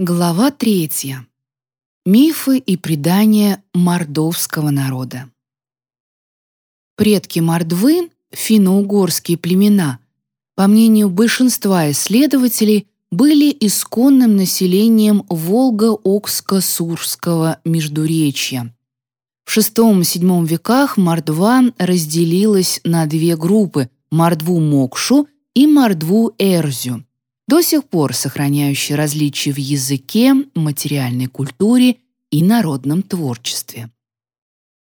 Глава третья. Мифы и предания мордовского народа. Предки мордвы, финно-угорские племена, по мнению большинства исследователей, были исконным населением Волго-Окско-Сурского междуречья. В VI-VII веках мордва разделилась на две группы – мордву-мокшу и мордву-эрзю – до сих пор сохраняющий различия в языке, материальной культуре и народном творчестве.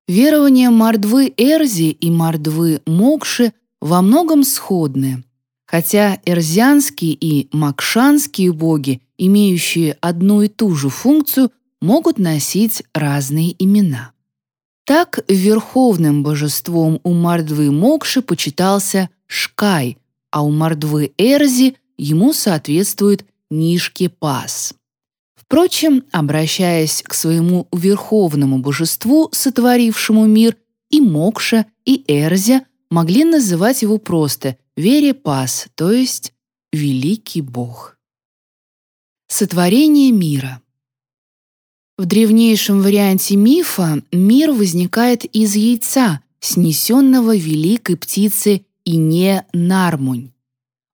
Верования Мордвы Эрзи и Мордвы Мокши во многом сходны, хотя эрзианские и макшанские боги, имеющие одну и ту же функцию, могут носить разные имена. Так верховным божеством у Мордвы Мокши почитался Шкай, а у Мордвы Эрзи ему соответствует Нишки-Пас. Впрочем, обращаясь к своему верховному божеству, сотворившему мир, и Мокша, и Эрзя могли называть его просто Вере-Пас, то есть Великий Бог. Сотворение мира В древнейшем варианте мифа мир возникает из яйца, снесенного великой птицы Ине Нармунь.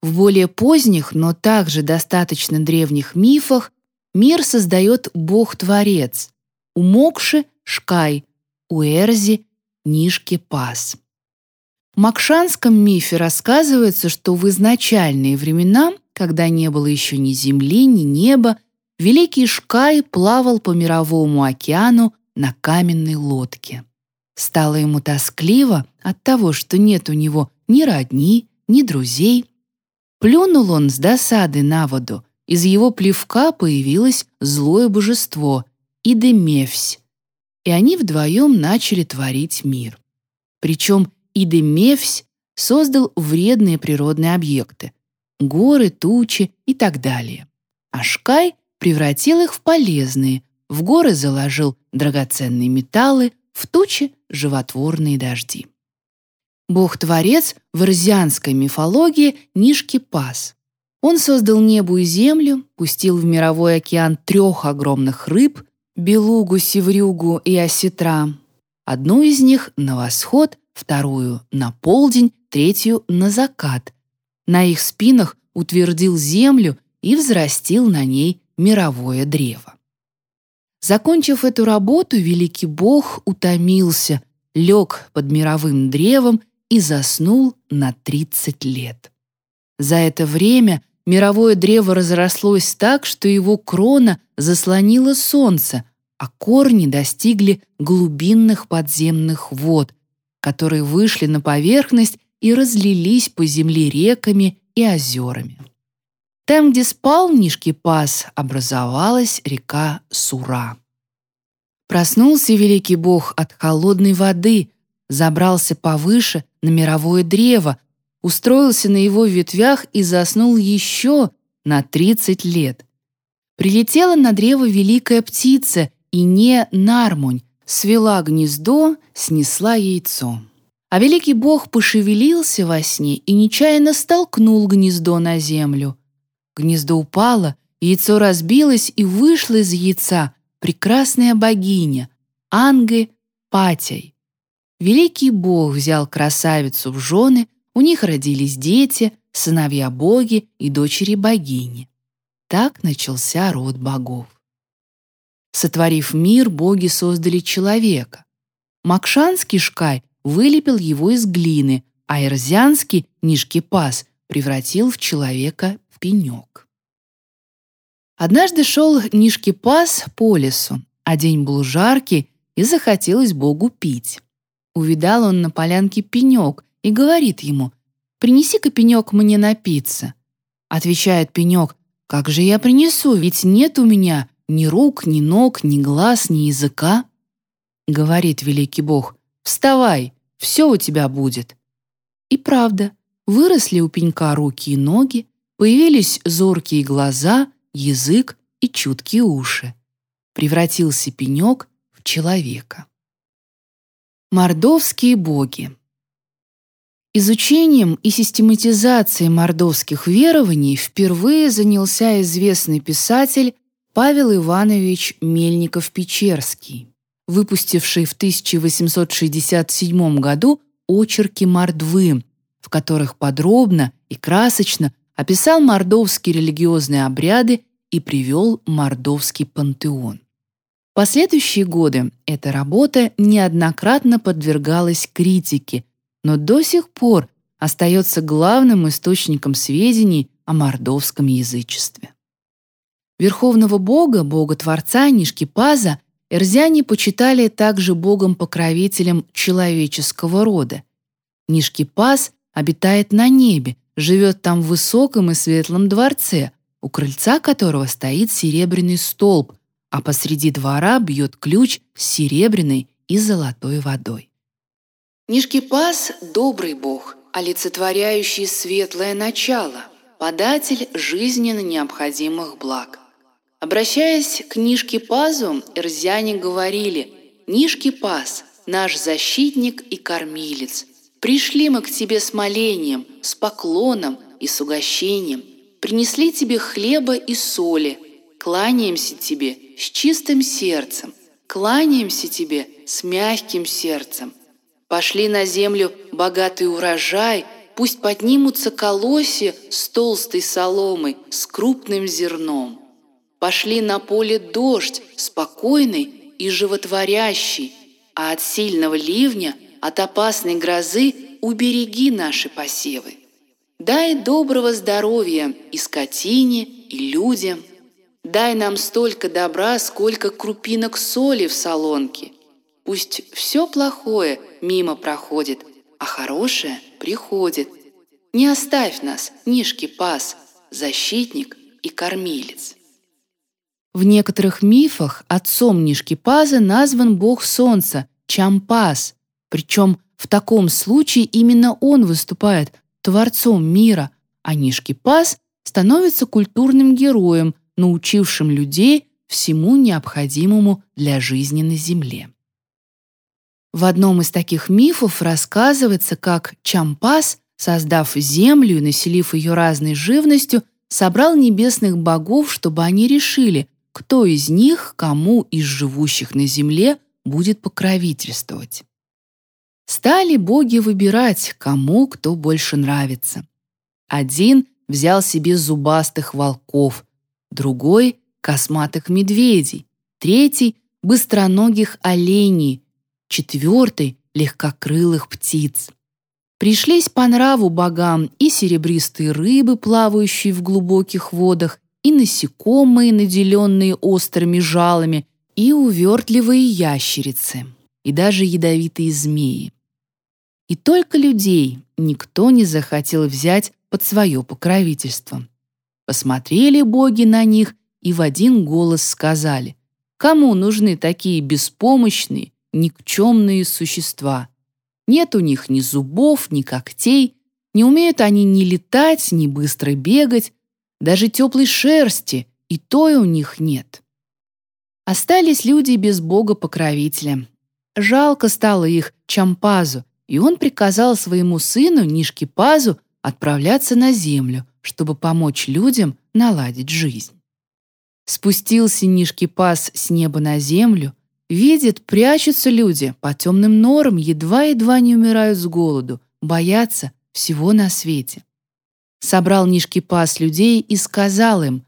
В более поздних, но также достаточно древних мифах мир создает Бог-творец. У Мокши — Шкай, у Эрзи — Нишки-Пас. В Макшанском мифе рассказывается, что в изначальные времена, когда не было еще ни земли, ни неба, великий Шкай плавал по мировому океану на каменной лодке. Стало ему тоскливо от того, что нет у него ни родни, ни друзей, Плюнул он с досады на воду, из его плевка появилось злое божество — Идемевсь, и они вдвоем начали творить мир. Причем Идемевсь создал вредные природные объекты — горы, тучи и так далее. А Шкай превратил их в полезные, в горы заложил драгоценные металлы, в тучи — животворные дожди. Бог-творец в ирзианской мифологии Нишки-Пас. Он создал небо и землю, пустил в мировой океан трех огромных рыб — белугу, севрюгу и осетра. Одну из них — на восход, вторую — на полдень, третью — на закат. На их спинах утвердил землю и взрастил на ней мировое древо. Закончив эту работу, великий бог утомился, лег под мировым древом и заснул на 30 лет. За это время мировое древо разрослось так, что его крона заслонила солнце, а корни достигли глубинных подземных вод, которые вышли на поверхность и разлились по земле реками и озерами. Там, где спал Нишки Пас, образовалась река Сура. Проснулся великий бог от холодной воды, забрался повыше на мировое древо, устроился на его ветвях и заснул еще на 30 лет. Прилетела на древо великая птица, и не Нармунь, свела гнездо, снесла яйцо. А великий бог пошевелился во сне и нечаянно столкнул гнездо на землю. Гнездо упало, яйцо разбилось, и вышла из яйца прекрасная богиня, Анге Патяй. Великий Бог взял красавицу в жены, у них родились дети, сыновья-боги и дочери-богини. Так начался род богов. Сотворив мир, боги создали человека. Макшанский шкай вылепил его из глины, а Эрзянский Нишкипас превратил в человека в пенек. Однажды шел Нишкипас по лесу, а день был жаркий, и захотелось Богу пить. Увидал он на полянке пенек и говорит ему, «Принеси-ка пенек мне напиться». Отвечает пенек, «Как же я принесу, ведь нет у меня ни рук, ни ног, ни глаз, ни языка». Говорит великий бог, «Вставай, все у тебя будет». И правда, выросли у пенька руки и ноги, появились зоркие глаза, язык и чуткие уши. Превратился пенек в человека. Мордовские боги Изучением и систематизацией мордовских верований впервые занялся известный писатель Павел Иванович Мельников-Печерский, выпустивший в 1867 году очерки мордвы, в которых подробно и красочно описал мордовские религиозные обряды и привел мордовский пантеон. Последующие годы эта работа неоднократно подвергалась критике, но до сих пор остается главным источником сведений о мордовском язычестве. Верховного бога, бога-творца Нишкипаза, эрзяне почитали также богом-покровителем человеческого рода. Нишкипаз обитает на небе, живет там в высоком и светлом дворце, у крыльца которого стоит серебряный столб, а посреди двора бьет ключ с серебряной и золотой водой. Нишкипаз — добрый бог, олицетворяющий светлое начало, податель жизненно необходимых благ. Обращаясь к Нишке Пазу, эрзяне говорили «Нишки Паз, наш защитник и кормилец, пришли мы к тебе с молением, с поклоном и с угощением, принесли тебе хлеба и соли, кланяемся тебе с чистым сердцем, кланяемся тебе с мягким сердцем. Пошли на землю богатый урожай, пусть поднимутся колосья с толстой соломой, с крупным зерном. Пошли на поле дождь, спокойный и животворящий, а от сильного ливня, от опасной грозы убереги наши посевы. Дай доброго здоровья и скотине, и людям. Дай нам столько добра, сколько крупинок соли в солонке. Пусть все плохое мимо проходит, а хорошее приходит. Не оставь нас, нишки пас, защитник и кормилец. В некоторых мифах отцом Нишкипаза назван бог солнца Чампас, причем в таком случае именно он выступает творцом мира, а Нишкипаз становится культурным героем, научившим людей всему необходимому для жизни на Земле. В одном из таких мифов рассказывается, как Чампас, создав Землю и населив ее разной живностью, собрал небесных богов, чтобы они решили, кто из них кому из живущих на земле будет покровительствовать. Стали боги выбирать, кому кто больше нравится. Один взял себе зубастых волков, другой — косматых медведей, третий — быстроногих оленей, четвертый — легкокрылых птиц. Пришлись по нраву богам и серебристые рыбы, плавающие в глубоких водах, и насекомые, наделенные острыми жалами, и увертливые ящерицы, и даже ядовитые змеи. И только людей никто не захотел взять под свое покровительство. Посмотрели боги на них и в один голос сказали, кому нужны такие беспомощные, никчемные существа. Нет у них ни зубов, ни когтей, не умеют они ни летать, ни быстро бегать, даже теплой шерсти, и той у них нет. Остались люди без бога-покровителя. Жалко стало их Чампазу, и он приказал своему сыну Нишкипазу отправляться на землю, чтобы помочь людям наладить жизнь. Спустился Нишкипаз с неба на землю, видит, прячутся люди, по темным норам едва-едва не умирают с голоду, боятся всего на свете собрал Нишкипас людей и сказал им,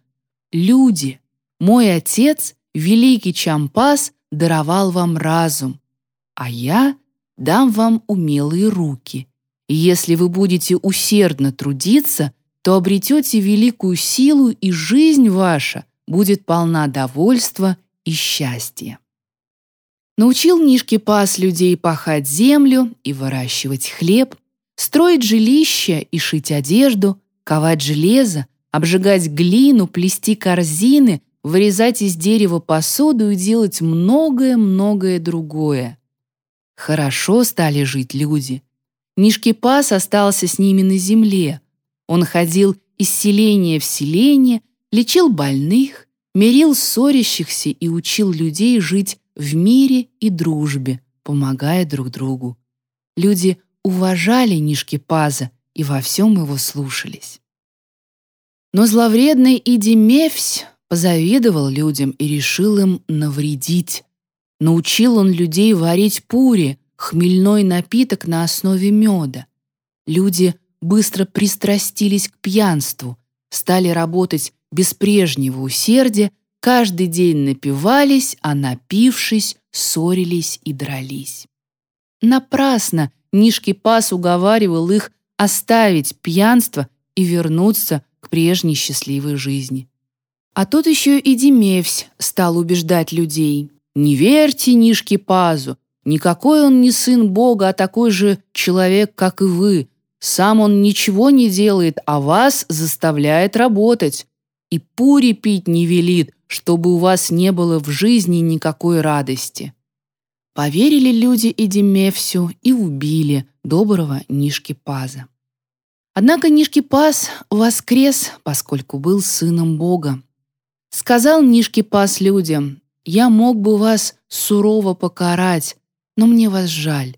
«Люди, мой отец, великий Чампас, даровал вам разум, а я дам вам умелые руки. И если вы будете усердно трудиться, то обретете великую силу, и жизнь ваша будет полна довольства и счастья». Научил Нишкипас людей пахать землю и выращивать хлеб, строить жилища и шить одежду, ковать железо, обжигать глину, плести корзины, вырезать из дерева посуду и делать многое-многое другое. Хорошо стали жить люди. Нишкипас остался с ними на земле. Он ходил из селения в селение, лечил больных, мирил ссорящихся и учил людей жить в мире и дружбе, помогая друг другу. Люди уважали Нишкипаза и во всем его слушались. Но зловредный Идимевсь позавидовал людям и решил им навредить. Научил он людей варить пури, хмельной напиток на основе меда. Люди быстро пристрастились к пьянству, стали работать без прежнего усердия, каждый день напивались, а напившись, ссорились и дрались. Напрасно Нишки Пас уговаривал их оставить пьянство и вернуться к прежней счастливой жизни. А тут еще и Демевсь стал убеждать людей. «Не верьте Нишке Пазу, никакой он не сын Бога, а такой же человек, как и вы. Сам он ничего не делает, а вас заставляет работать. И пури пить не велит, чтобы у вас не было в жизни никакой радости». Поверили люди и Демевсю и убили доброго Нишки Паза. Однако Нишки Паз воскрес, поскольку был сыном Бога. Сказал Нишки Паз людям, «Я мог бы вас сурово покарать, но мне вас жаль.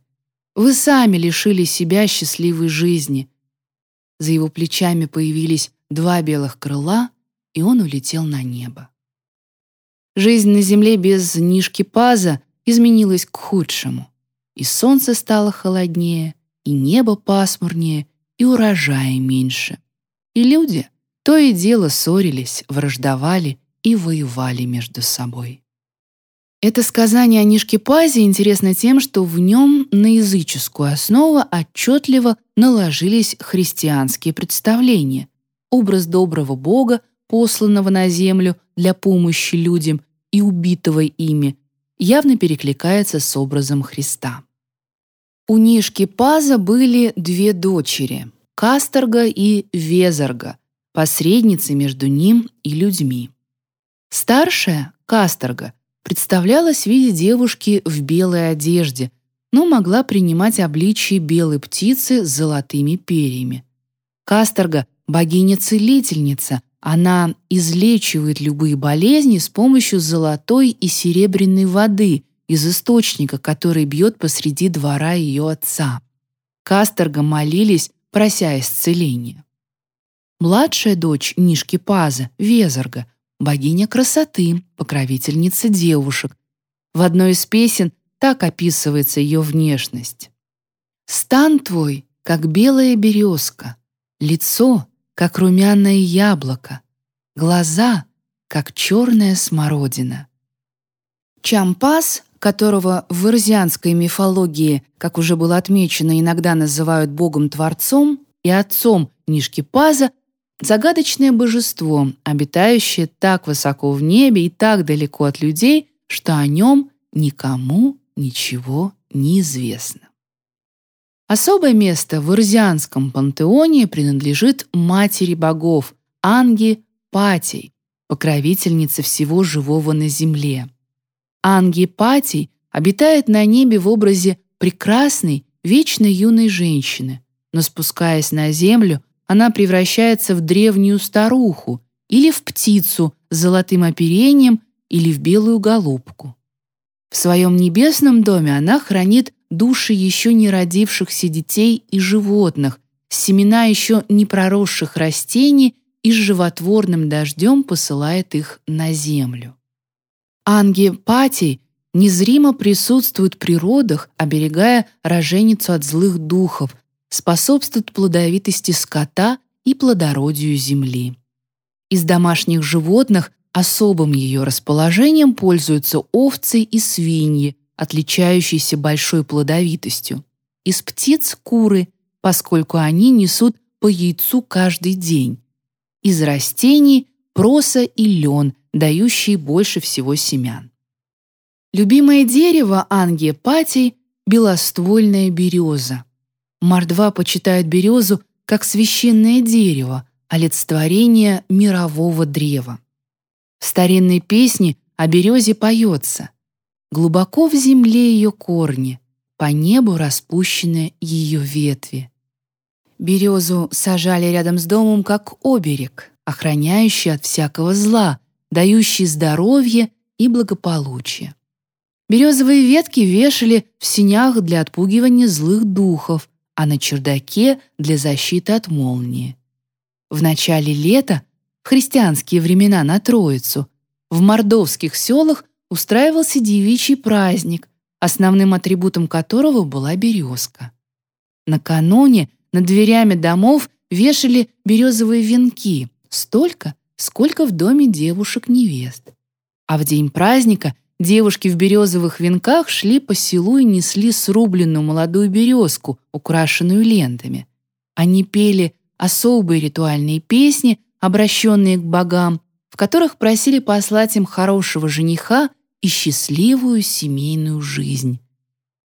Вы сами лишили себя счастливой жизни». За его плечами появились два белых крыла, и он улетел на небо. Жизнь на земле без Нишки Паза изменилась к худшему. И солнце стало холоднее, и небо пасмурнее, и урожая меньше. И люди то и дело ссорились, враждовали и воевали между собой. Это сказание о Нишке Пазе интересно тем, что в нем на языческую основу отчетливо наложились христианские представления. Образ доброго Бога, посланного на землю для помощи людям и убитого ими, явно перекликается с образом Христа. У Нишки Паза были две дочери — Касторга и Везарга, посредницы между ним и людьми. Старшая, Касторга, представлялась в виде девушки в белой одежде, но могла принимать обличие белой птицы с золотыми перьями. Касторга — богиня-целительница, она излечивает любые болезни с помощью золотой и серебряной воды — из источника, который бьет посреди двора ее отца. Касторга молились, прося исцеления. Младшая дочь Нишки Паза, Везарга, богиня красоты, покровительница девушек. В одной из песен так описывается ее внешность. «Стан твой, как белая березка, лицо, как румяное яблоко, глаза, как черная смородина». Чампас которого в ирзианской мифологии, как уже было отмечено, иногда называют богом-творцом и отцом Нишки Паза, загадочное божество, обитающее так высоко в небе и так далеко от людей, что о нем никому ничего не известно. Особое место в ирзианском пантеоне принадлежит матери богов Анги Патей, покровительнице всего живого на земле. Ангипатий обитает на небе в образе прекрасной, вечно юной женщины, но спускаясь на землю, она превращается в древнюю старуху или в птицу с золотым оперением или в белую голубку. В своем небесном доме она хранит души еще не родившихся детей и животных, семена еще не проросших растений и с животворным дождем посылает их на землю. Анги-патий незримо присутствует при родах, оберегая роженицу от злых духов, способствует плодовитости скота и плодородию земли. Из домашних животных особым ее расположением пользуются овцы и свиньи, отличающиеся большой плодовитостью. Из птиц – куры, поскольку они несут по яйцу каждый день. Из растений – проса и лен – дающие больше всего семян. Любимое дерево Анги Патий — белоствольная береза. Мордва почитает березу как священное дерево, олицетворение мирового древа. В старинной песне о березе поется «Глубоко в земле ее корни, по небу распущены ее ветви». Березу сажали рядом с домом как оберег, охраняющий от всякого зла, дающий здоровье и благополучие. Березовые ветки вешали в синях для отпугивания злых духов, а на чердаке для защиты от молнии. В начале лета в христианские времена на Троицу, в мордовских селах устраивался девичий праздник, основным атрибутом которого была березка. Накануне над дверями домов вешали березовые венки, столько, сколько в доме девушек-невест. А в день праздника девушки в березовых венках шли по селу и несли срубленную молодую березку, украшенную лентами. Они пели особые ритуальные песни, обращенные к богам, в которых просили послать им хорошего жениха и счастливую семейную жизнь.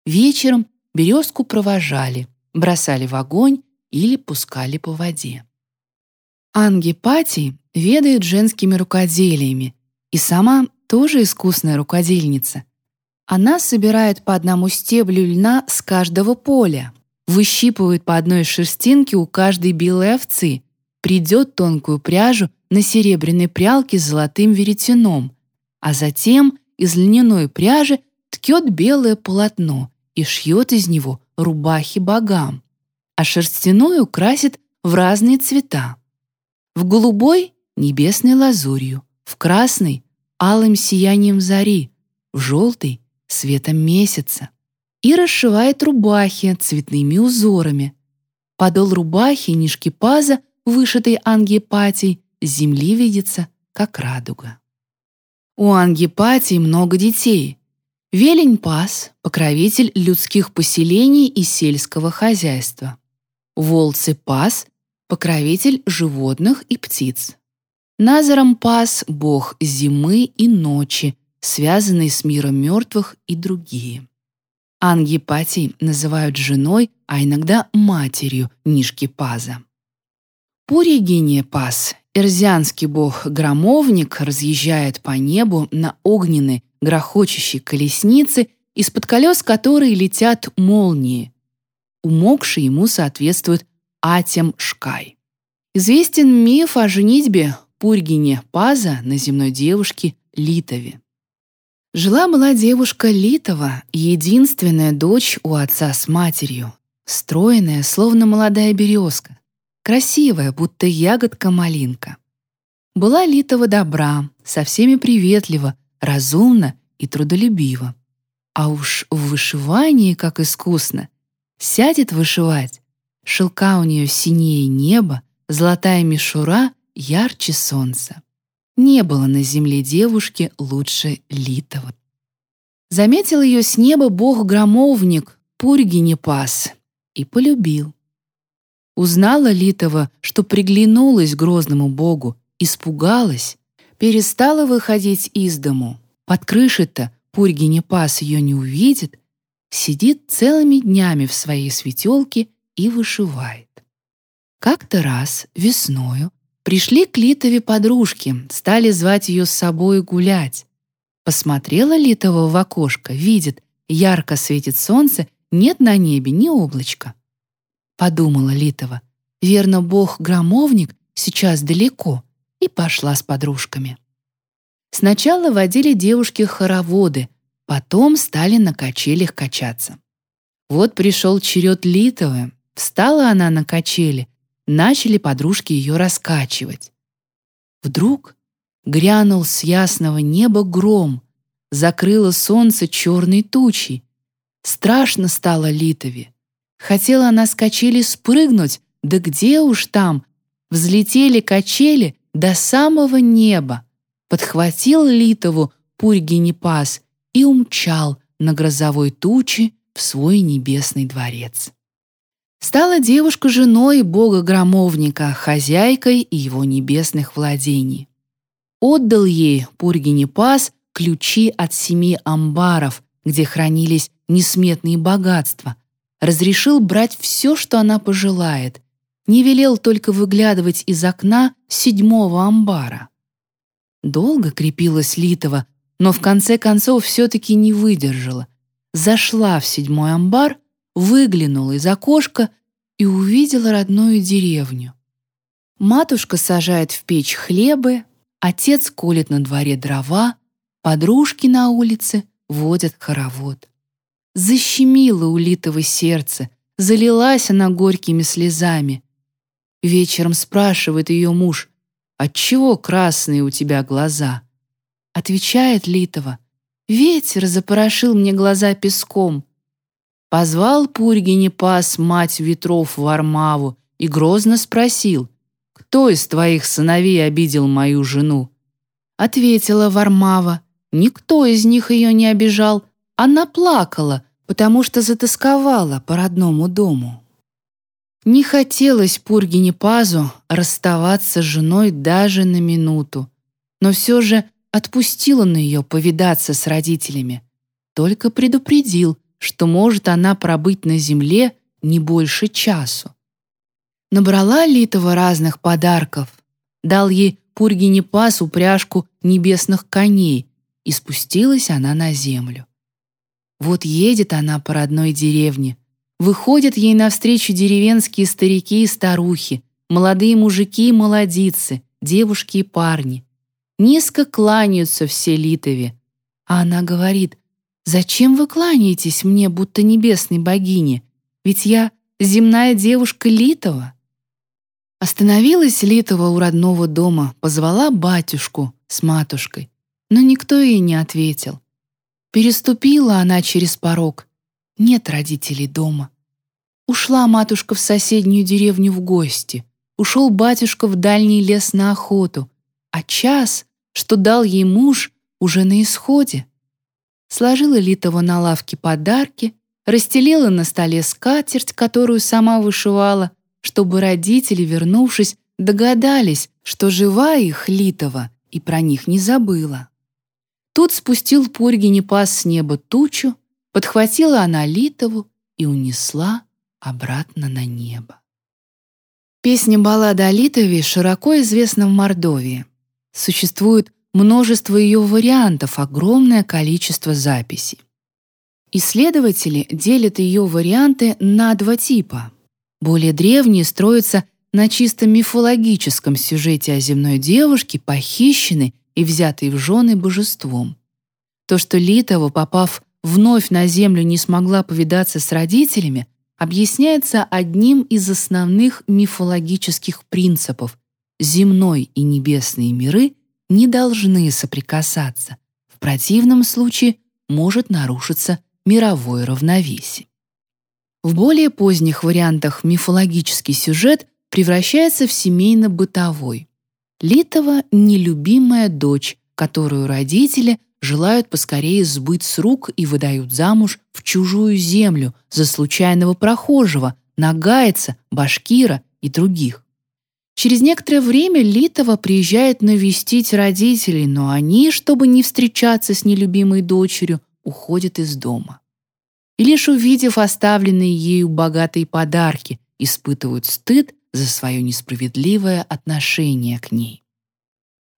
Вечером березку провожали, бросали в огонь или пускали по воде. Ангипатий ведает женскими рукоделиями и сама тоже искусная рукодельница. Она собирает по одному стеблю льна с каждого поля, выщипывает по одной шерстинке у каждой белой овцы, придет тонкую пряжу на серебряной прялке с золотым веретеном, а затем из льняной пряжи ткет белое полотно и шьет из него рубахи богам, а шерстяной украсит в разные цвета. В голубой — небесной лазурью, в красный — алым сиянием зари, в желтый — светом месяца. И расшивает рубахи цветными узорами. Подол рубахи нишки паза, вышитой ангипатией, с земли видится, как радуга. У ангипатии много детей. Велень пас — покровитель людских поселений и сельского хозяйства. Волцы пас — покровитель животных и птиц. Назаром пас — бог зимы и ночи, связанный с миром мертвых и другие. Ангипатий называют женой, а иногда матерью Нишки Паза. Пуригиния Пас, эрзианский бог-громовник, разъезжает по небу на огненной, грохочущей колеснице, из-под колес которой летят молнии. Умокший ему соответствует Атем Шкай. Известен миф о женитьбе Пургине Паза на земной девушке Литове. Жила-была девушка Литова, единственная дочь у отца с матерью, стройная, словно молодая березка красивая, будто ягодка-малинка. Была Литова добра, со всеми приветлива, разумна и трудолюбива. А уж в вышивании как искусно. Сядет вышивать. Шелка у нее синее небо, золотая мишура ярче солнца. Не было на земле девушки лучше Литова. Заметил ее с неба бог-громовник, пурги не пас, и полюбил. Узнала Литова, что приглянулась грозному богу, испугалась, перестала выходить из дому. Под крышей-то Пургине пас ее не увидит, сидит целыми днями в своей светелке и вышивает. Как-то раз, весною, пришли к Литове подружки, стали звать ее с собой гулять. Посмотрела Литова в окошко, видит, ярко светит солнце, нет на небе ни облачка. — подумала Литова. «Верно, бог-громовник сейчас далеко» и пошла с подружками. Сначала водили девушки хороводы, потом стали на качелях качаться. Вот пришел черед Литовы, встала она на качели, начали подружки ее раскачивать. Вдруг грянул с ясного неба гром, закрыло солнце черной тучей. Страшно стало Литове. Хотела она с качели спрыгнуть, да где уж там. Взлетели качели до самого неба. Подхватил Литову Пургинепас и умчал на грозовой туче в свой небесный дворец. Стала девушка женой бога-громовника, хозяйкой его небесных владений. Отдал ей Пургинепас ключи от семи амбаров, где хранились несметные богатства, разрешил брать все, что она пожелает, не велел только выглядывать из окна седьмого амбара. Долго крепилась Литова, но в конце концов все-таки не выдержала. Зашла в седьмой амбар, выглянула из окошка и увидела родную деревню. Матушка сажает в печь хлебы, отец колет на дворе дрова, подружки на улице водят хоровод. Защемило улитого сердце, залилась она горькими слезами. Вечером спрашивает ее муж, отчего красные у тебя глаза?» Отвечает Литова. «Ветер запорошил мне глаза песком». Позвал Пургинепас мать ветров в Армаву и грозно спросил, «Кто из твоих сыновей обидел мою жену?» Ответила Вармава, «Никто из них ее не обижал, она плакала, потому что затасковала по родному дому». Не хотелось Пургине Пазу расставаться с женой даже на минуту, но все же отпустил он ее повидаться с родителями, только предупредил, что может она пробыть на земле не больше часу. Набрала Литова разных подарков, дал ей Пургине Пас упряжку небесных коней, и спустилась она на землю. Вот едет она по родной деревне, выходят ей навстречу деревенские старики и старухи, молодые мужики и молодицы, девушки и парни. Низко кланяются все Литове, а она говорит, «Зачем вы кланяетесь мне, будто небесной богине? Ведь я земная девушка Литова». Остановилась Литова у родного дома, позвала батюшку с матушкой, но никто ей не ответил. Переступила она через порог. Нет родителей дома. Ушла матушка в соседнюю деревню в гости. Ушел батюшка в дальний лес на охоту. А час, что дал ей муж, уже на исходе. Сложила Литова на лавке подарки, расстелила на столе скатерть, которую сама вышивала, чтобы родители, вернувшись, догадались, что жива их Литова и про них не забыла. Тут спустил Пургине пас с неба тучу, подхватила она Литову и унесла обратно на небо. Песня баллада о Литове широко известна в Мордовии. Существует множество ее вариантов, огромное количество записей. Исследователи делят ее варианты на два типа более древние строятся на чисто мифологическом сюжете о земной девушке, похищенной и взятой в жены божеством. То, что Литова, попав вновь на землю, не смогла повидаться с родителями, объясняется одним из основных мифологических принципов. Земной и небесные миры не должны соприкасаться. В противном случае может нарушиться мировое равновесие. В более поздних вариантах мифологический сюжет превращается в семейно-бытовой. Литова — нелюбимая дочь, которую родители желают поскорее сбыть с рук и выдают замуж в чужую землю за случайного прохожего, нагайца, башкира и других. Через некоторое время Литова приезжает навестить родителей, но они, чтобы не встречаться с нелюбимой дочерью, уходят из дома и лишь увидев оставленные ею богатые подарки, испытывают стыд за свое несправедливое отношение к ней.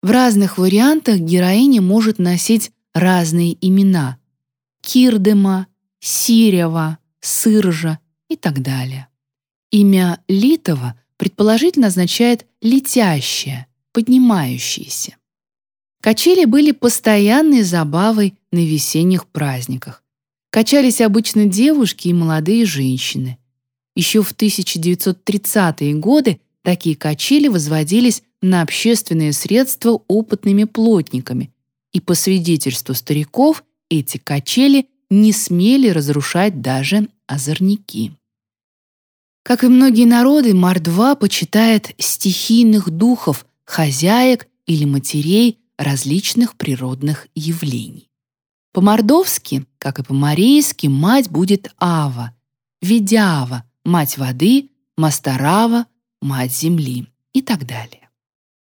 В разных вариантах героиня может носить разные имена — Кирдема, Сирева, Сыржа и так далее. Имя Литова предположительно означает «летящее», «поднимающееся». Качели были постоянной забавой на весенних праздниках, качались обычно девушки и молодые женщины. Еще в 1930-е годы такие качели возводились на общественные средства опытными плотниками, и по свидетельству стариков эти качели не смели разрушать даже озорники. Как и многие народы, Мордва почитает стихийных духов, хозяек или матерей различных природных явлений. По-мордовски, как и по-марийски, мать будет Ава, Видява, мать воды, Мастарава, мать земли и так далее.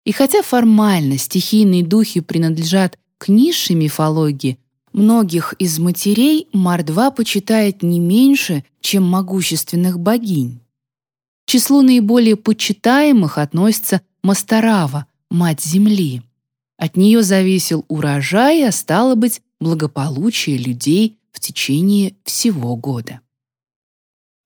И хотя формально стихийные духи принадлежат к низшей мифологии, многих из матерей Мордва почитает не меньше, чем могущественных богинь. К числу наиболее почитаемых относится Мастарава, мать земли. От нее зависел урожай, а стало быть, благополучие людей в течение всего года.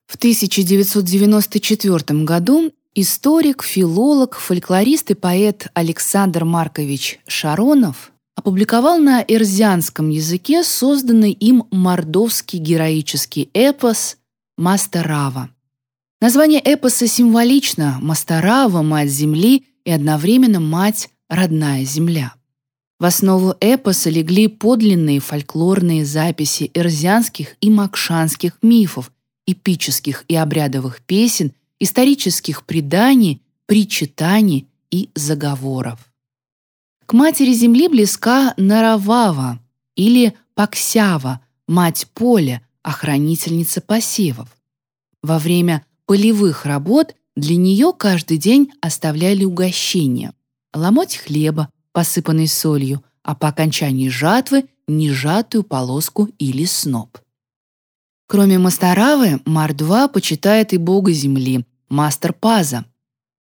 В 1994 году историк, филолог, фольклорист и поэт Александр Маркович Шаронов опубликовал на эрзианском языке созданный им мордовский героический эпос «Мастарава». Название эпоса символично «Мастарава, мать земли» и одновременно мать — родная земля. В основу эпоса легли подлинные фольклорные записи эрзианских и макшанских мифов, эпических и обрядовых песен, исторических преданий, причитаний и заговоров. К матери земли близка Наравава или Паксява, мать поля, охранительница посевов. Во время полевых работ для нее каждый день оставляли угощения – ломоть хлеба, посыпанный солью, а по окончании жатвы – нежатую полоску или сноп. Кроме Мастаравы, Мардва почитает и бога земли, Мастер Паза.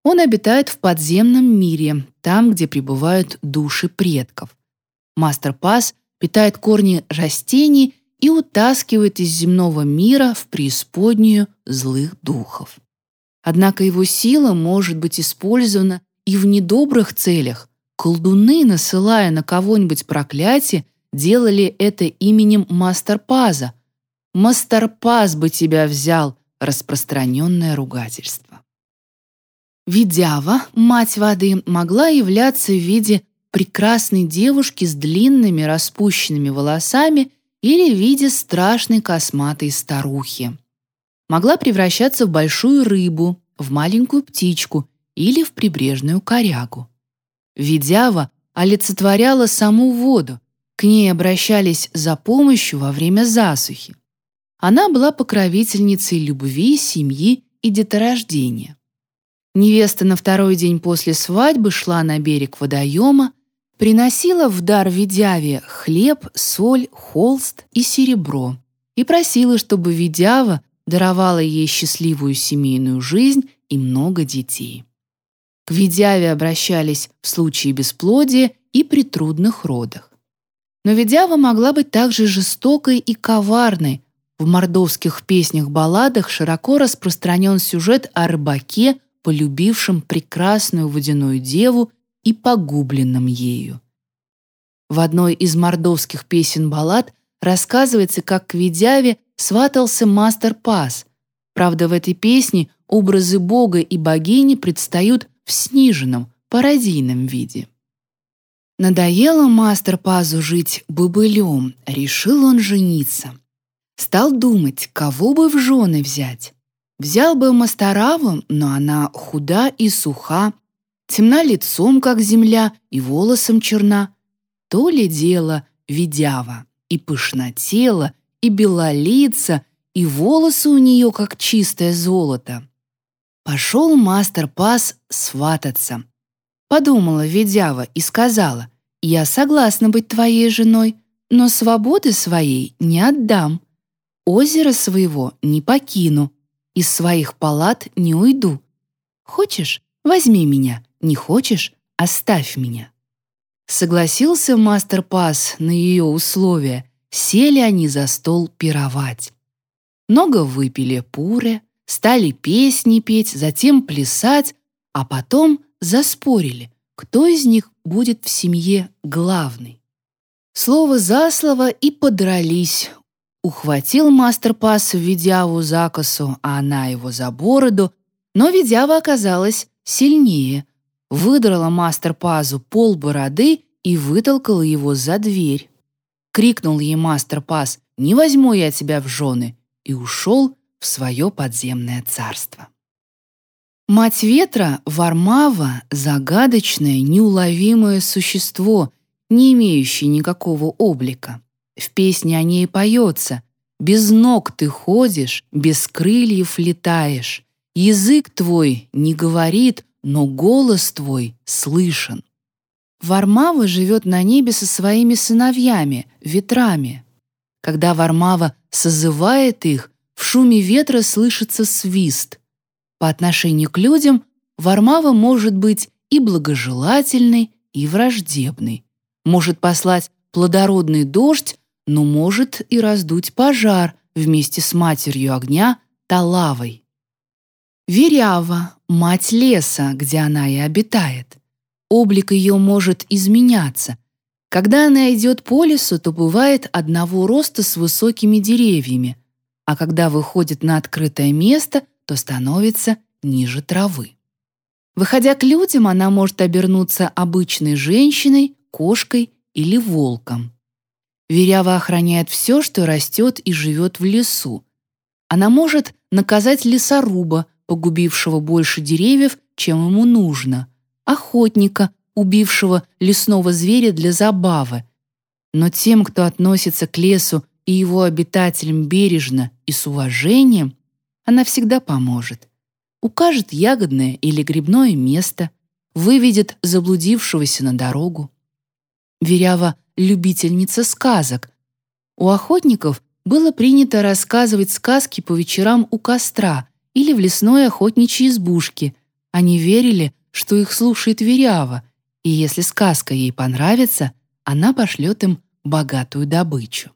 Он обитает в подземном мире, там, где пребывают души предков. Мастер Паз питает корни растений и утаскивает из земного мира в преисподнюю злых духов. Однако его сила может быть использована и в недобрых целях. Колдуны, насылая на кого-нибудь проклятие, делали это именем Мастерпаза. «Мастерпаз бы тебя взял!» — распространенное ругательство. Видява, мать воды, могла являться в виде прекрасной девушки с длинными распущенными волосами или в виде страшной косматой старухи. Могла превращаться в большую рыбу, в маленькую птичку или в прибрежную корягу. Видява олицетворяла саму воду, к ней обращались за помощью во время засухи. Она была покровительницей любви, семьи и деторождения. Невеста на второй день после свадьбы шла на берег водоема, приносила в дар Видяве хлеб, соль, холст и серебро и просила, чтобы Видява даровала ей счастливую семейную жизнь и много детей. К Видяве обращались в случае бесплодия и при трудных родах. Но Видява могла быть также жестокой и коварной. В мордовских песнях-балладах широко распространен сюжет о рыбаке, полюбившем прекрасную водяную деву и погубленном ею. В одной из мордовских песен-баллад рассказывается, как к Видяве сватался мастер Пас. Правда, в этой песне образы бога и богини предстают в сниженном, пародийном виде. Надоело мастер Пазу жить бобылем, решил он жениться. Стал думать, кого бы в жены взять. Взял бы Мастараву, но она худа и суха, темна лицом, как земля, и волосом черна. То ли дело видява, и пышнотела, и белолица, и волосы у нее, как чистое золото. Пошел мастер Пас свататься. Подумала Ведява и сказала, «Я согласна быть твоей женой, но свободы своей не отдам. Озеро своего не покину, из своих палат не уйду. Хочешь, возьми меня, не хочешь — оставь меня». Согласился мастер Пас на ее условия, сели они за стол пировать. Много выпили пуры, стали песни петь, затем плясать, а потом заспорили, кто из них будет в семье главный. Слово за слово и подрались. Ухватил мастер пас Видяву за косу, а она его за бороду, но Видява оказалась сильнее — выдрала мастер-пазу пол бороды и вытолкала его за дверь. Крикнул ей мастер-паз «Не возьму я тебя в жены!» и ушел в свое подземное царство. Мать ветра, Вармава, загадочное, неуловимое существо, не имеющее никакого облика. В песне о ней поется «Без ног ты ходишь, без крыльев летаешь, язык твой не говорит, но голос твой слышен. Вармава живет на небе со своими сыновьями, ветрами. Когда Вармава созывает их, в шуме ветра слышится свист. По отношению к людям Вармава может быть и благожелательной, и враждебной. Может послать плодородный дождь, но может и раздуть пожар вместе с матерью огня Талавой. Верява, мать леса, где она и обитает. Облик ее может изменяться. Когда она идет по лесу, то бывает одного роста с высокими деревьями, а когда выходит на открытое место, то становится ниже травы. Выходя к людям, она может обернуться обычной женщиной, кошкой или волком. Верява охраняет все, что растет и живет в лесу. Она может наказать лесоруба, погубившего больше деревьев, чем ему нужно, охотника, убившего лесного зверя для забавы. Но тем, кто относится к лесу и его обитателям бережно и с уважением, она всегда поможет. Укажет ягодное или грибное место, выведет заблудившегося на дорогу. Верява — любительница сказок. У охотников было принято рассказывать сказки по вечерам у костра или в лесной охотничьей избушке. Они верили, что их слушает Верява, и если сказка ей понравится, она пошлет им богатую добычу.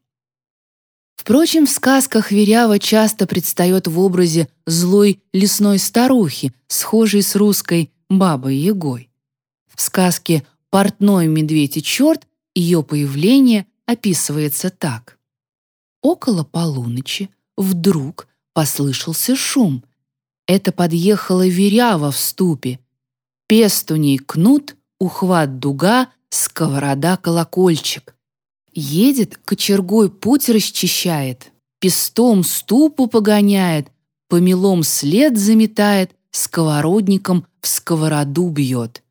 Впрочем, в сказках Верява часто предстает в образе злой лесной старухи, схожей с русской бабой-ягой. В сказке «Портной медведь и черт» ее появление описывается так. Около полуночи вдруг послышался шум. Это подъехала Верява в ступе. Пестуней кнут, ухват дуга, сковорода колокольчик. Едет, кочергой путь расчищает, пестом ступу погоняет, помелом след заметает, сковородником в сковороду бьет.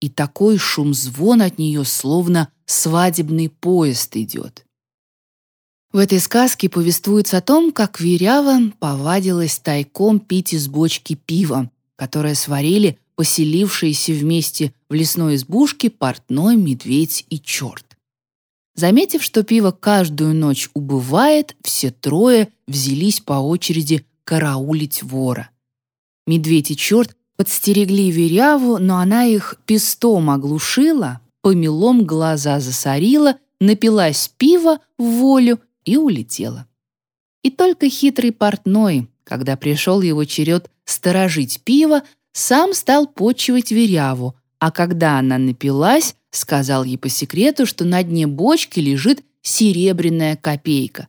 И такой шум-звон от нее, словно свадебный поезд идет. В этой сказке повествуется о том, как Верява повадилась тайком пить из бочки пива, которое сварили поселившиеся вместе в лесной избушке портной, медведь и черт. Заметив, что пиво каждую ночь убывает, все трое взялись по очереди караулить вора. Медведь и черт подстерегли Веряву, но она их пестом оглушила, помелом глаза засорила, напилась пива в волю и улетела. И только хитрый портной, когда пришел его черед сторожить пиво, сам стал почивать Веряву, а когда она напилась, сказал ей по секрету, что на дне бочки лежит серебряная копейка.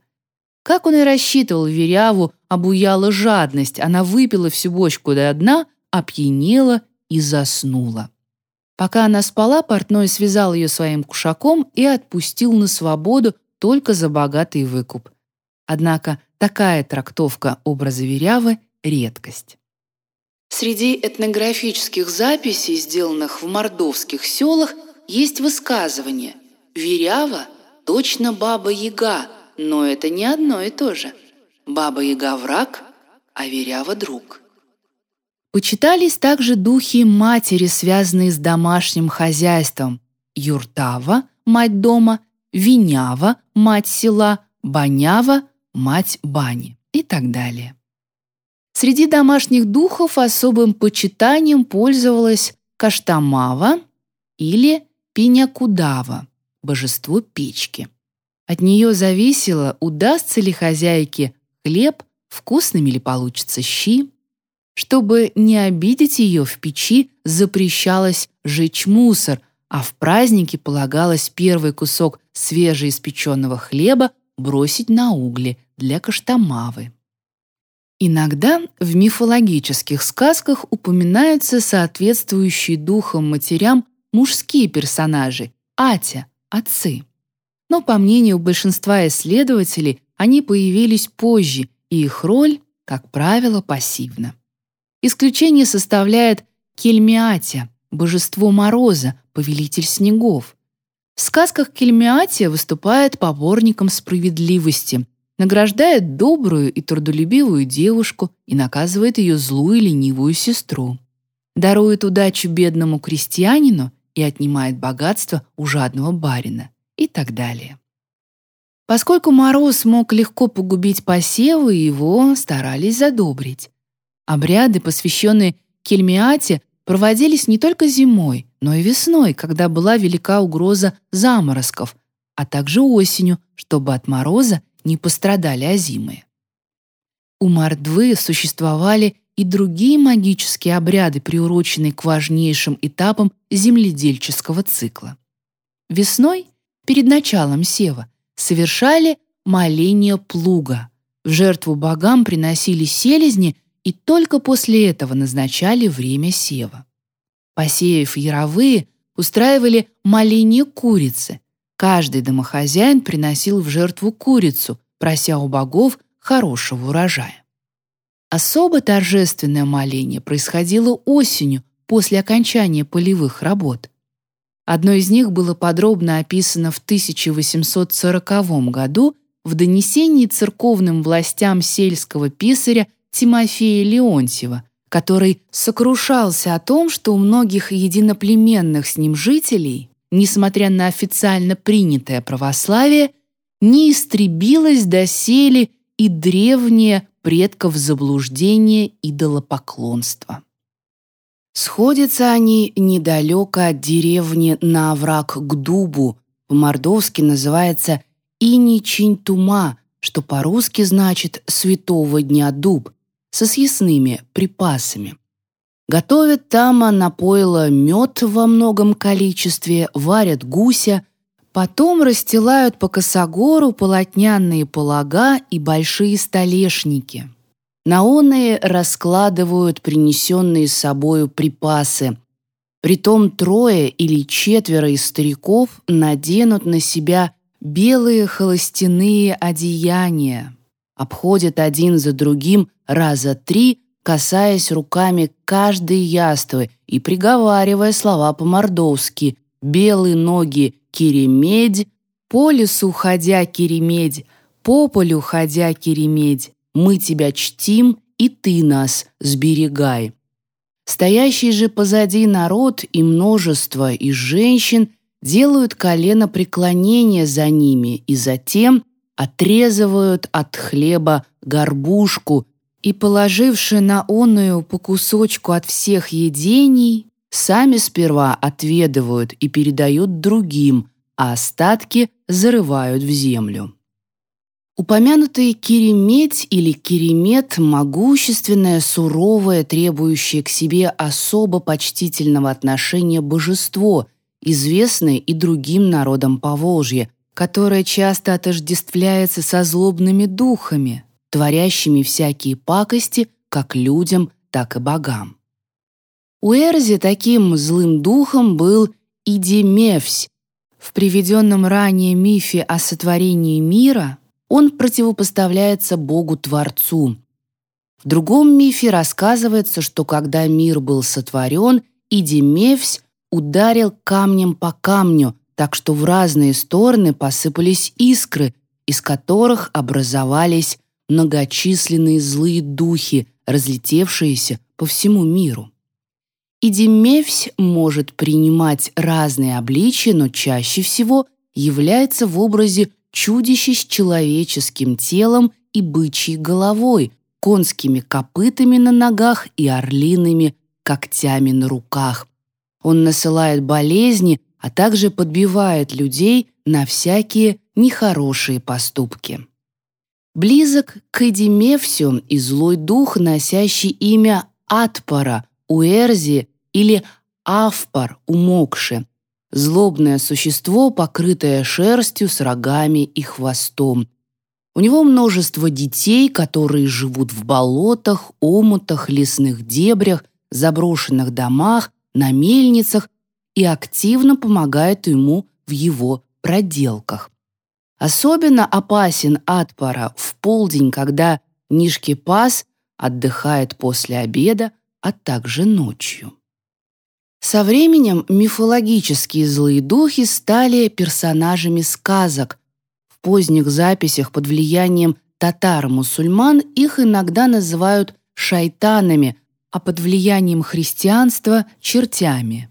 Как он и рассчитывал, Веряву обуяла жадность, она выпила всю бочку до дна, опьянела и заснула. Пока она спала, портной связал ее своим кушаком и отпустил на свободу только за богатый выкуп. Однако такая трактовка образа Верявы — редкость. Среди этнографических записей, сделанных в мордовских селах, есть высказывание «Верява – точно баба-яга, но это не одно и то же. Баба-яга – враг, а Верява – друг». Почитались также духи матери, связанные с домашним хозяйством. Юртава – мать дома, Винява – мать села, Банява – мать бани и так далее. Среди домашних духов особым почитанием пользовалась Каштамава или Пинякудава, божество печки. От нее зависело, удастся ли хозяйке хлеб, вкусными ли получится щи. Чтобы не обидеть ее, в печи запрещалось жечь мусор, а в празднике полагалось первый кусок свежеиспеченного хлеба бросить на угли для каштамавы. Иногда в мифологических сказках упоминаются соответствующие духом матерям мужские персонажи – Атя, отцы. Но, по мнению большинства исследователей, они появились позже, и их роль, как правило, пассивна. Исключение составляет Кельмиатя, божество мороза, повелитель снегов. В сказках Кельмиатия выступает поборником справедливости, награждает добрую и трудолюбивую девушку и наказывает ее злую и ленивую сестру. Дарует удачу бедному крестьянину и отнимает богатство у жадного барина и так далее. Поскольку мороз мог легко погубить посевы, его старались задобрить. Обряды, посвященные Кельмиате, проводились не только зимой, но и весной, когда была велика угроза заморозков, а также осенью, чтобы от мороза не пострадали озимые. У мордвы существовали и другие магические обряды, приуроченные к важнейшим этапам земледельческого цикла. Весной, перед началом сева, совершали моление плуга. В жертву богам приносили селезни и только после этого назначали время сева. Посеяв яровые, устраивали моление курицы. Каждый домохозяин приносил в жертву курицу, прося у богов хорошего урожая. Особо торжественное моление происходило осенью, после окончания полевых работ. Одно из них было подробно описано в 1840 году в донесении церковным властям сельского писаря Тимофея Леонтьева, который сокрушался о том, что у многих единоплеменных с ним жителей, несмотря на официально принятое православие, не истребилось доселе и древнее предков заблуждение идолопоклонства. Сходятся они недалеко от деревни на овраг к дубу, по-мордовски называется Иничинь-Тума, что по-русски значит «святого дня дуб», со съестными припасами. Готовят там на пойло мед во многом количестве, варят гуся, потом расстилают по косогору полотняные полога и большие столешники. На оные раскладывают принесенные с собою припасы. Притом трое или четверо из стариков наденут на себя белые холостяные одеяния, обходят один за другим раза три, касаясь руками каждой яствы и приговаривая слова по-мордовски «белые ноги киремедь», «по лесу ходя киремедь», «по полю ходя киремедь», мы тебя чтим, и ты нас сберегай. Стоящий же позади народ и множество из женщин делают колено преклонения за ними и затем отрезывают от хлеба горбушку и, положивши на оную по кусочку от всех едений, сами сперва отведывают и передают другим, а остатки зарывают в землю. Упомянутый Кереметь или Керемет – могущественное, суровое, требующее к себе особо почтительного отношения божество, известное и другим народам Поволжья, которое часто отождествляется со злобными духами, творящими всякие пакости как людям, так и богам. У Эрзи таким злым духом был Идемевсь. В приведенном ранее мифе о сотворении мира – он противопоставляется Богу-творцу. В другом мифе рассказывается, что когда мир был сотворен, Идимевсь ударил камнем по камню, так что в разные стороны посыпались искры, из которых образовались многочисленные злые духи, разлетевшиеся по всему миру. Идимевсь может принимать разные обличия, но чаще всего является в образе чудище с человеческим телом и бычьей головой, конскими копытами на ногах и орлиными когтями на руках. Он насылает болезни, а также подбивает людей на всякие нехорошие поступки. Близок к Эдимевсю и злой дух, носящий имя Атпара, Уэрзи или Авпар у Мокши, Злобное существо, покрытое шерстью с рогами и хвостом. У него множество детей, которые живут в болотах, омутах, лесных дебрях, заброшенных домах, на мельницах и активно помогают ему в его проделках. Особенно опасен Атпара в полдень, когда Нишки-пас отдыхает после обеда, а также ночью. Со временем мифологические злые духи стали персонажами сказок. В поздних записях под влиянием татар-мусульман их иногда называют шайтанами, а под влиянием христианства — чертями.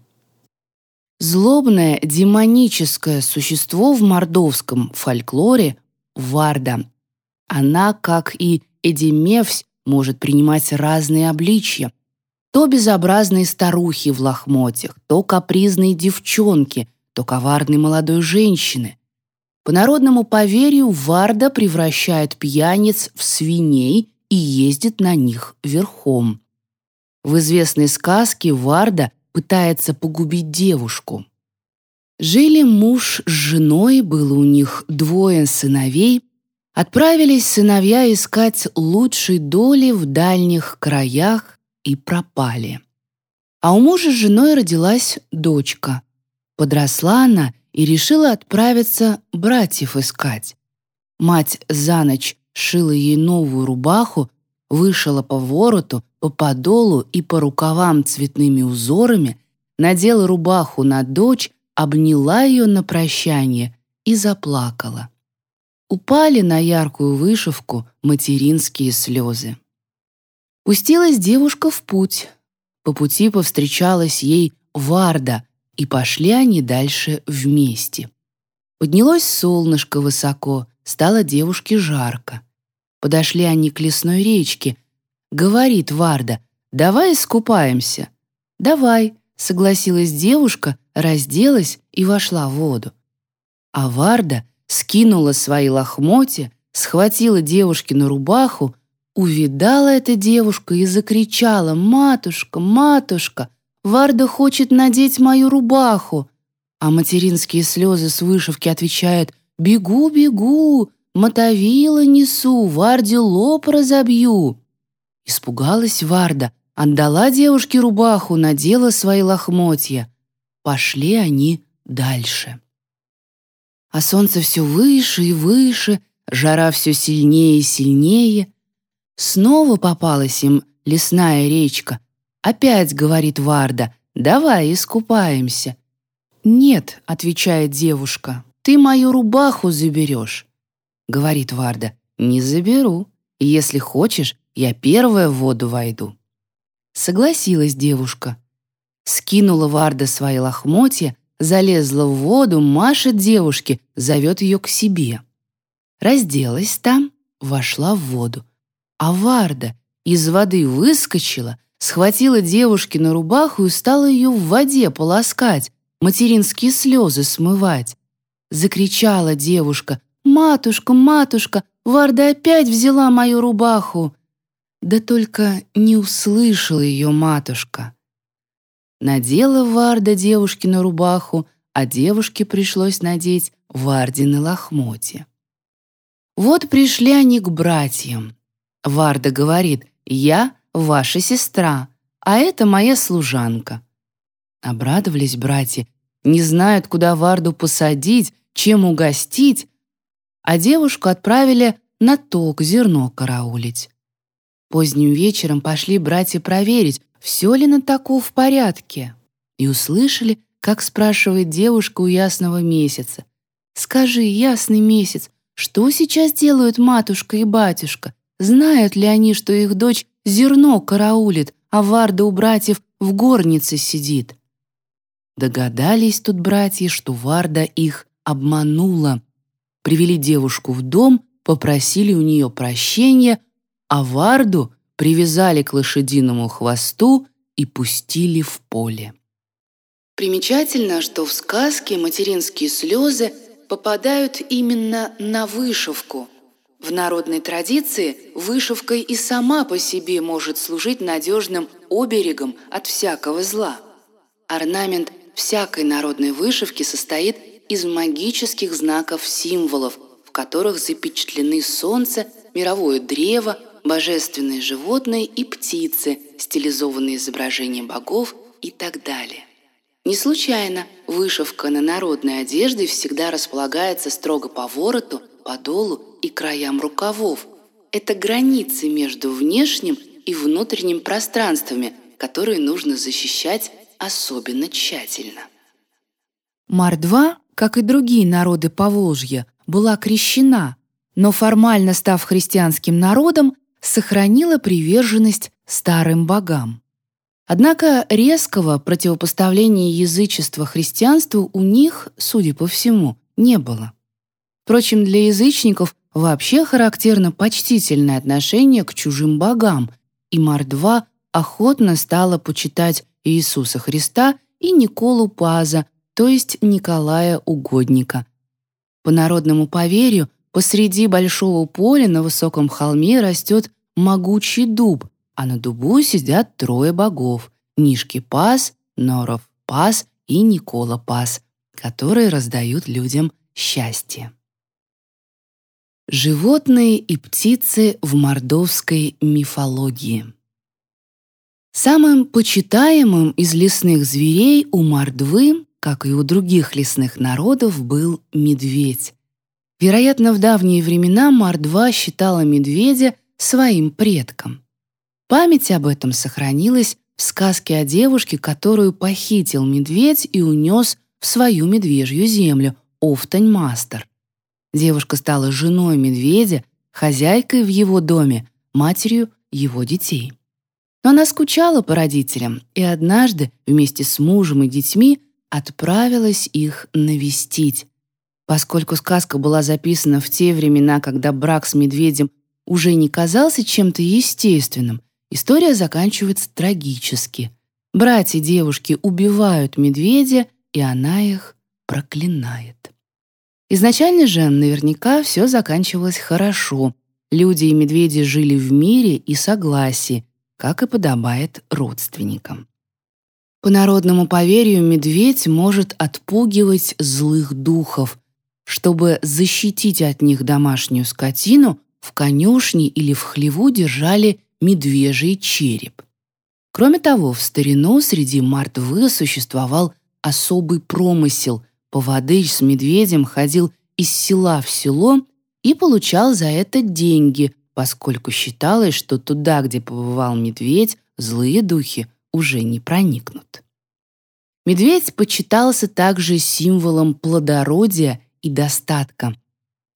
Злобное демоническое существо в мордовском фольклоре — Варда. Она, как и Эдимевсь, может принимать разные обличья, то безобразные старухи в лохмотьях, то капризные девчонки, то коварные молодой женщины. По народному поверью Варда превращает пьяниц в свиней и ездит на них верхом. В известной сказке Варда пытается погубить девушку. Жили муж с женой, было у них двое сыновей. Отправились сыновья искать лучшей доли в дальних краях, и пропали. А у мужа с женой родилась дочка. Подросла она и решила отправиться братьев искать. Мать за ночь шила ей новую рубаху, вышила по вороту, по подолу и по рукавам цветными узорами, надела рубаху на дочь, обняла ее на прощание и заплакала. Упали на яркую вышивку материнские слезы. Пустилась девушка в путь. По пути повстречалась ей Варда, и пошли они дальше вместе. Поднялось солнышко высоко, стало девушке жарко. Подошли они к лесной речке. Говорит Варда, «Давай искупаемся». «Давай», — согласилась девушка, разделась и вошла в воду. А Варда скинула свои лохмотья, схватила девушкину рубаху, увидала эта девушка и закричала «Матушка, матушка, Варда хочет надеть мою рубаху!» А материнские слезы с вышивки отвечают «Бегу, бегу, мотовила несу, Варде лоб разобью!» Испугалась Варда, отдала девушке рубаху, надела свои лохмотья. Пошли они дальше. А солнце все выше и выше, жара все сильнее и сильнее. Снова попалась им лесная речка. Опять говорит Варда, давай искупаемся. «Нет», — отвечает девушка, — «ты мою рубаху заберешь». Говорит Варда, «Не заберу. Если хочешь, я первая в воду войду». Согласилась девушка. Скинула Варда свои лохмотья, залезла в воду, машет девушке, зовет ее к себе. Разделась там, вошла в воду. А Варда из воды выскочила, схватила девушки на рубаху и стала ее в воде полоскать, материнские слезы смывать. Закричала девушка «Матушка, матушка, Варда опять взяла мою рубаху!» Да только не услышала ее матушка. Надела Варда девушкину рубаху, а девушке пришлось надеть Вардины лохмотья. Вот пришли они к братьям. Варда говорит, «Я ваша сестра, а это моя служанка». Обрадовались братья, не знают, куда Варду посадить, чем угостить, а девушку отправили на толк зерно караулить. Поздним вечером пошли братья проверить, все ли на таку в порядке, и услышали, как спрашивает девушка у ясного месяца. «Скажи, ясный месяц, что сейчас делают матушка и батюшка? Знают ли они, что их дочь зерно караулит, а Варда у братьев в горнице сидит?» Догадались тут братья, что Варда их обманула. Привели девушку в дом, попросили у нее прощения, а Варду привязали к лошадиному хвосту и пустили в поле. Примечательно, что в сказке материнские слезы попадают именно на вышивку. В народной традиции вышивка и сама по себе может служить надежным оберегом от всякого зла. Орнамент всякой народной вышивки состоит из магических знаков-символов, в которых запечатлены солнце, мировое древо, божественные животные и птицы, стилизованные изображения богов и так далее. Не случайно вышивка на народной одежде всегда располагается строго по вороту, подолу и краям рукавов. Это границы между внешним и внутренним пространствами, которые нужно защищать особенно тщательно. Мордва, как и другие народы Поволжья, была крещена, но формально став христианским народом, сохранила приверженность старым богам. Однако резкого противопоставления язычества христианству у них, судя по всему, не было. Впрочем, для язычников вообще характерно почтительное отношение к чужим богам, и Мордва охотно стала почитать Иисуса Христа и Николу Паза, то есть Николая Угодника. По народному поверью, посреди большого поля на высоком холме растет могучий дуб, а на дубу сидят трое богов — Нишки Пас, Норов Пас и Никола Пас, которые раздают людям счастье. Животные и птицы в мордовской мифологии Самым почитаемым из лесных зверей у мордвы, как и у других лесных народов, был медведь. Вероятно, в давние времена мордва считала медведя своим предком. Память об этом сохранилась в сказке о девушке, которую похитил медведь и унес в свою медвежью землю, Офтань-мастер. Девушка стала женой медведя, хозяйкой в его доме, матерью его детей. Но она скучала по родителям и однажды вместе с мужем и детьми отправилась их навестить. Поскольку сказка была записана в те времена, когда брак с медведем уже не казался чем-то естественным, история заканчивается трагически. Братья девушки убивают медведя, и она их проклинает. Изначально же наверняка все заканчивалось хорошо. Люди и медведи жили в мире и согласии, как и подобает родственникам. По народному поверью, медведь может отпугивать злых духов. Чтобы защитить от них домашнюю скотину, в конюшне или в хлеву держали медвежий череп. Кроме того, в старину среди мартвы существовал особый промысел. Поводырь с медведем ходил из села в село и получал за это деньги, поскольку считалось, что туда, где побывал медведь, злые духи уже не проникнут. Медведь почитался также символом плодородия и достатка.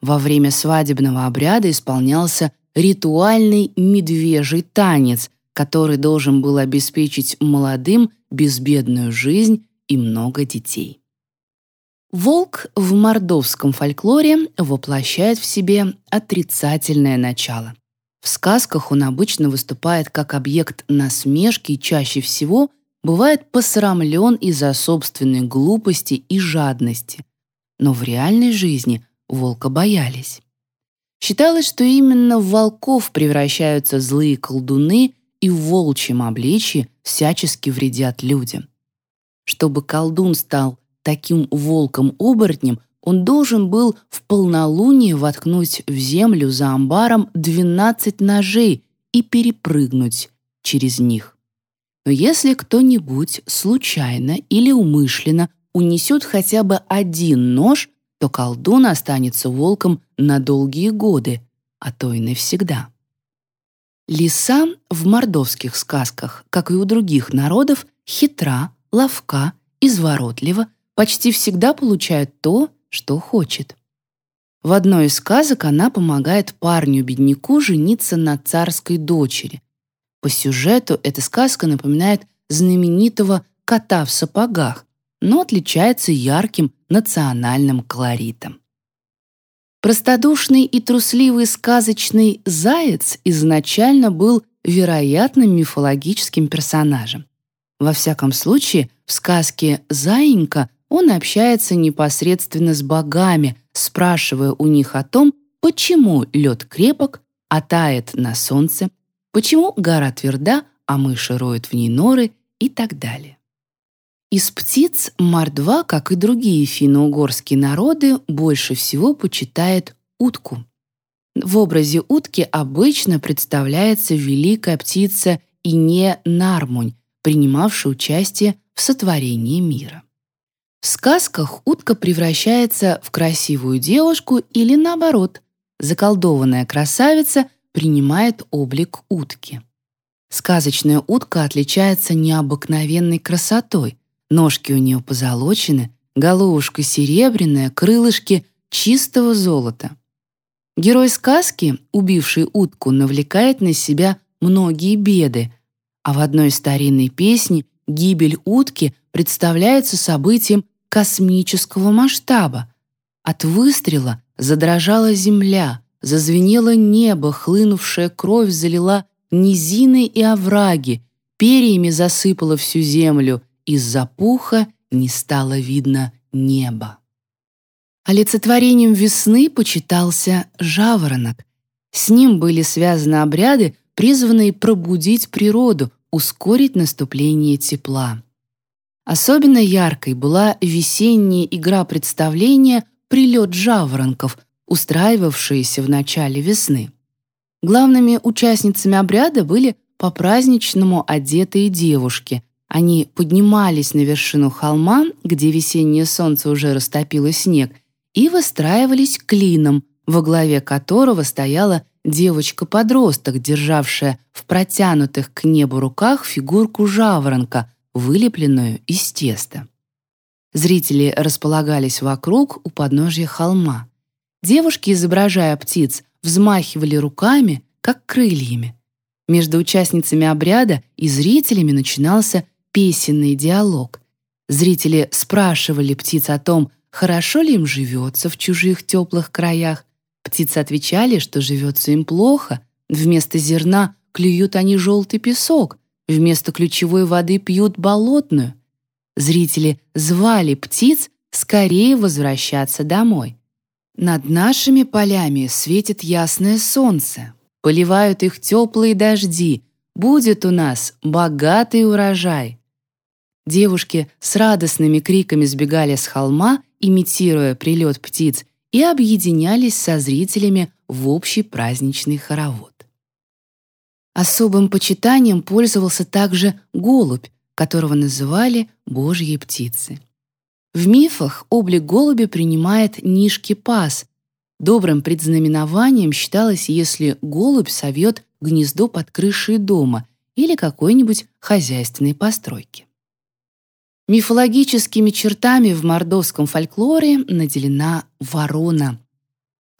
Во время свадебного обряда исполнялся ритуальный медвежий танец, который должен был обеспечить молодым безбедную жизнь и много детей. Волк в мордовском фольклоре воплощает в себе отрицательное начало. В сказках он обычно выступает как объект насмешки и чаще всего бывает посрамлен из-за собственной глупости и жадности. Но в реальной жизни волка боялись. Считалось, что именно в волков превращаются злые колдуны и в волчьем обличье всячески вредят людям. Чтобы колдун стал таким волком-оборотнем он должен был в полнолуние воткнуть в землю за амбаром 12 ножей и перепрыгнуть через них. Но если кто-нибудь случайно или умышленно унесет хотя бы один нож, то колдун останется волком на долгие годы, а то и навсегда. Лиса в мордовских сказках, как и у других народов, хитра, ловка, изворотлива, почти всегда получает то, что хочет. В одной из сказок она помогает парню-бедняку жениться на царской дочери. По сюжету эта сказка напоминает знаменитого «кота в сапогах», но отличается ярким национальным колоритом. Простодушный и трусливый сказочный заяц изначально был вероятным мифологическим персонажем. Во всяком случае, в сказке «Заинька» он общается непосредственно с богами, спрашивая у них о том, почему лед крепок, а тает на солнце, почему гора тверда, а мыши роют в ней норы и так далее. Из птиц мордва, как и другие финно-угорские народы, больше всего почитает утку. В образе утки обычно представляется великая птица Ине Нармунь, принимавшая участие в сотворении мира. В сказках утка превращается в красивую девушку или наоборот, заколдованная красавица принимает облик утки. Сказочная утка отличается необыкновенной красотой. Ножки у нее позолочены, головушка серебряная, крылышки чистого золота. Герой сказки, убивший утку, навлекает на себя многие беды, а в одной старинной песне гибель утки представляется событием космического масштаба. От выстрела задрожала земля, зазвенело небо, хлынувшая кровь залила низины и овраги, перьями засыпала всю землю, из-за пуха не стало видно неба. Олицетворением весны почитался жаворонок. С ним были связаны обряды, призванные пробудить природу, ускорить наступление тепла. Особенно яркой была весенняя игра представления «Прилет жаворонков», устраивавшаяся в начале весны. Главными участницами обряда были по-праздничному одетые девушки. Они поднимались на вершину холма, где весеннее солнце уже растопило снег, и выстраивались клином, во главе которого стояла девочка-подросток, державшая в протянутых к небу руках фигурку жаворонка, вылепленную из теста. Зрители располагались вокруг у подножья холма. Девушки, изображая птиц, взмахивали руками, как крыльями. Между участницами обряда и зрителями начинался песенный диалог. Зрители спрашивали птиц о том, хорошо ли им живется в чужих теплых краях. Птицы отвечали, что живется им плохо. Вместо зерна клюют они желтый песок, вместо ключевой воды пьют болотную. Зрители звали птиц скорее возвращаться домой. Над нашими полями светит ясное солнце, поливают их теплые дожди, будет у нас богатый урожай. Девушки с радостными криками сбегали с холма, имитируя прилет птиц, и объединялись со зрителями в общий праздничный хоровод. Особым почитанием пользовался также голубь, которого называли «божьей птицы». В мифах облик голубя принимает нишки пас. Добрым предзнаменованием считалось, если голубь совет гнездо под крышей дома или какой-нибудь хозяйственной постройки. Мифологическими чертами в мордовском фольклоре наделена ворона.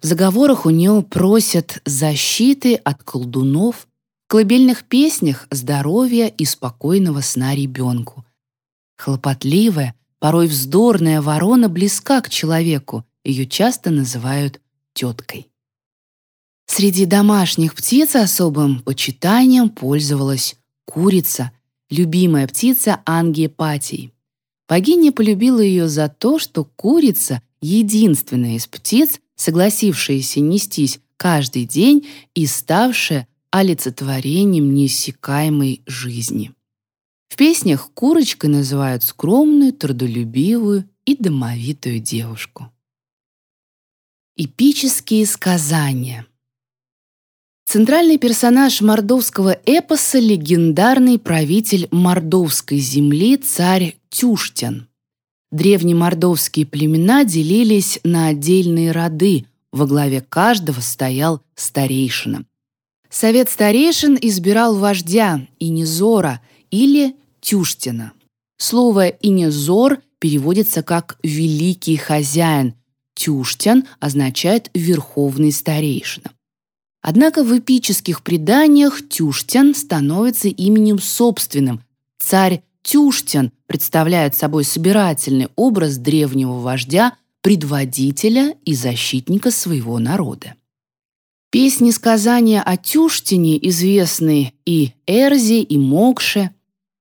В заговорах у нее просят защиты от колдунов, в колыбельных песнях здоровья и спокойного сна ребенку. Хлопотливая, порой вздорная ворона близка к человеку, ее часто называют теткой. Среди домашних птиц особым почитанием пользовалась курица, любимая птица Ангиепатии. Богиня полюбила ее за то, что курица — единственная из птиц, согласившаяся нестись каждый день и ставшая олицетворением неиссякаемой жизни. В песнях курочкой называют скромную, трудолюбивую и домовитую девушку. Эпические сказания Центральный персонаж мордовского эпоса — легендарный правитель мордовской земли царь Тюштян. Древние мордовские племена делились на отдельные роды, во главе каждого стоял старейшина. Совет старейшин избирал вождя Инизора или Тюштина. Слово «инизор» переводится как «великий хозяин», Тюштян означает «верховный старейшина». Однако в эпических преданиях Тюштян становится именем собственным. Царь Тюштян представляет собой собирательный образ древнего вождя, предводителя и защитника своего народа. Песни-сказания о Тюштине известны и Эрзе, и Мокше.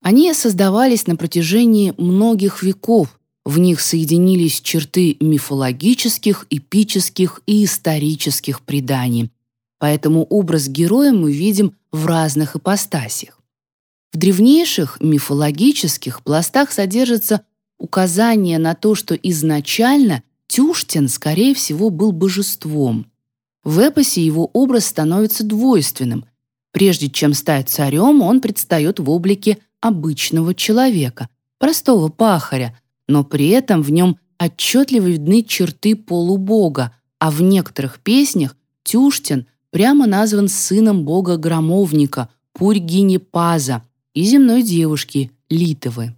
Они создавались на протяжении многих веков, в них соединились черты мифологических, эпических и исторических преданий, поэтому образ героя мы видим в разных ипостасях. В древнейших мифологических пластах содержится указание на то, что изначально Тюштин, скорее всего, был божеством. В эпосе его образ становится двойственным. Прежде чем стать царем, он предстает в облике обычного человека, простого пахаря, но при этом в нем отчетливо видны черты полубога, а в некоторых песнях Тюштин прямо назван сыном бога-громовника Пургини Паза и земной девушки Литовы.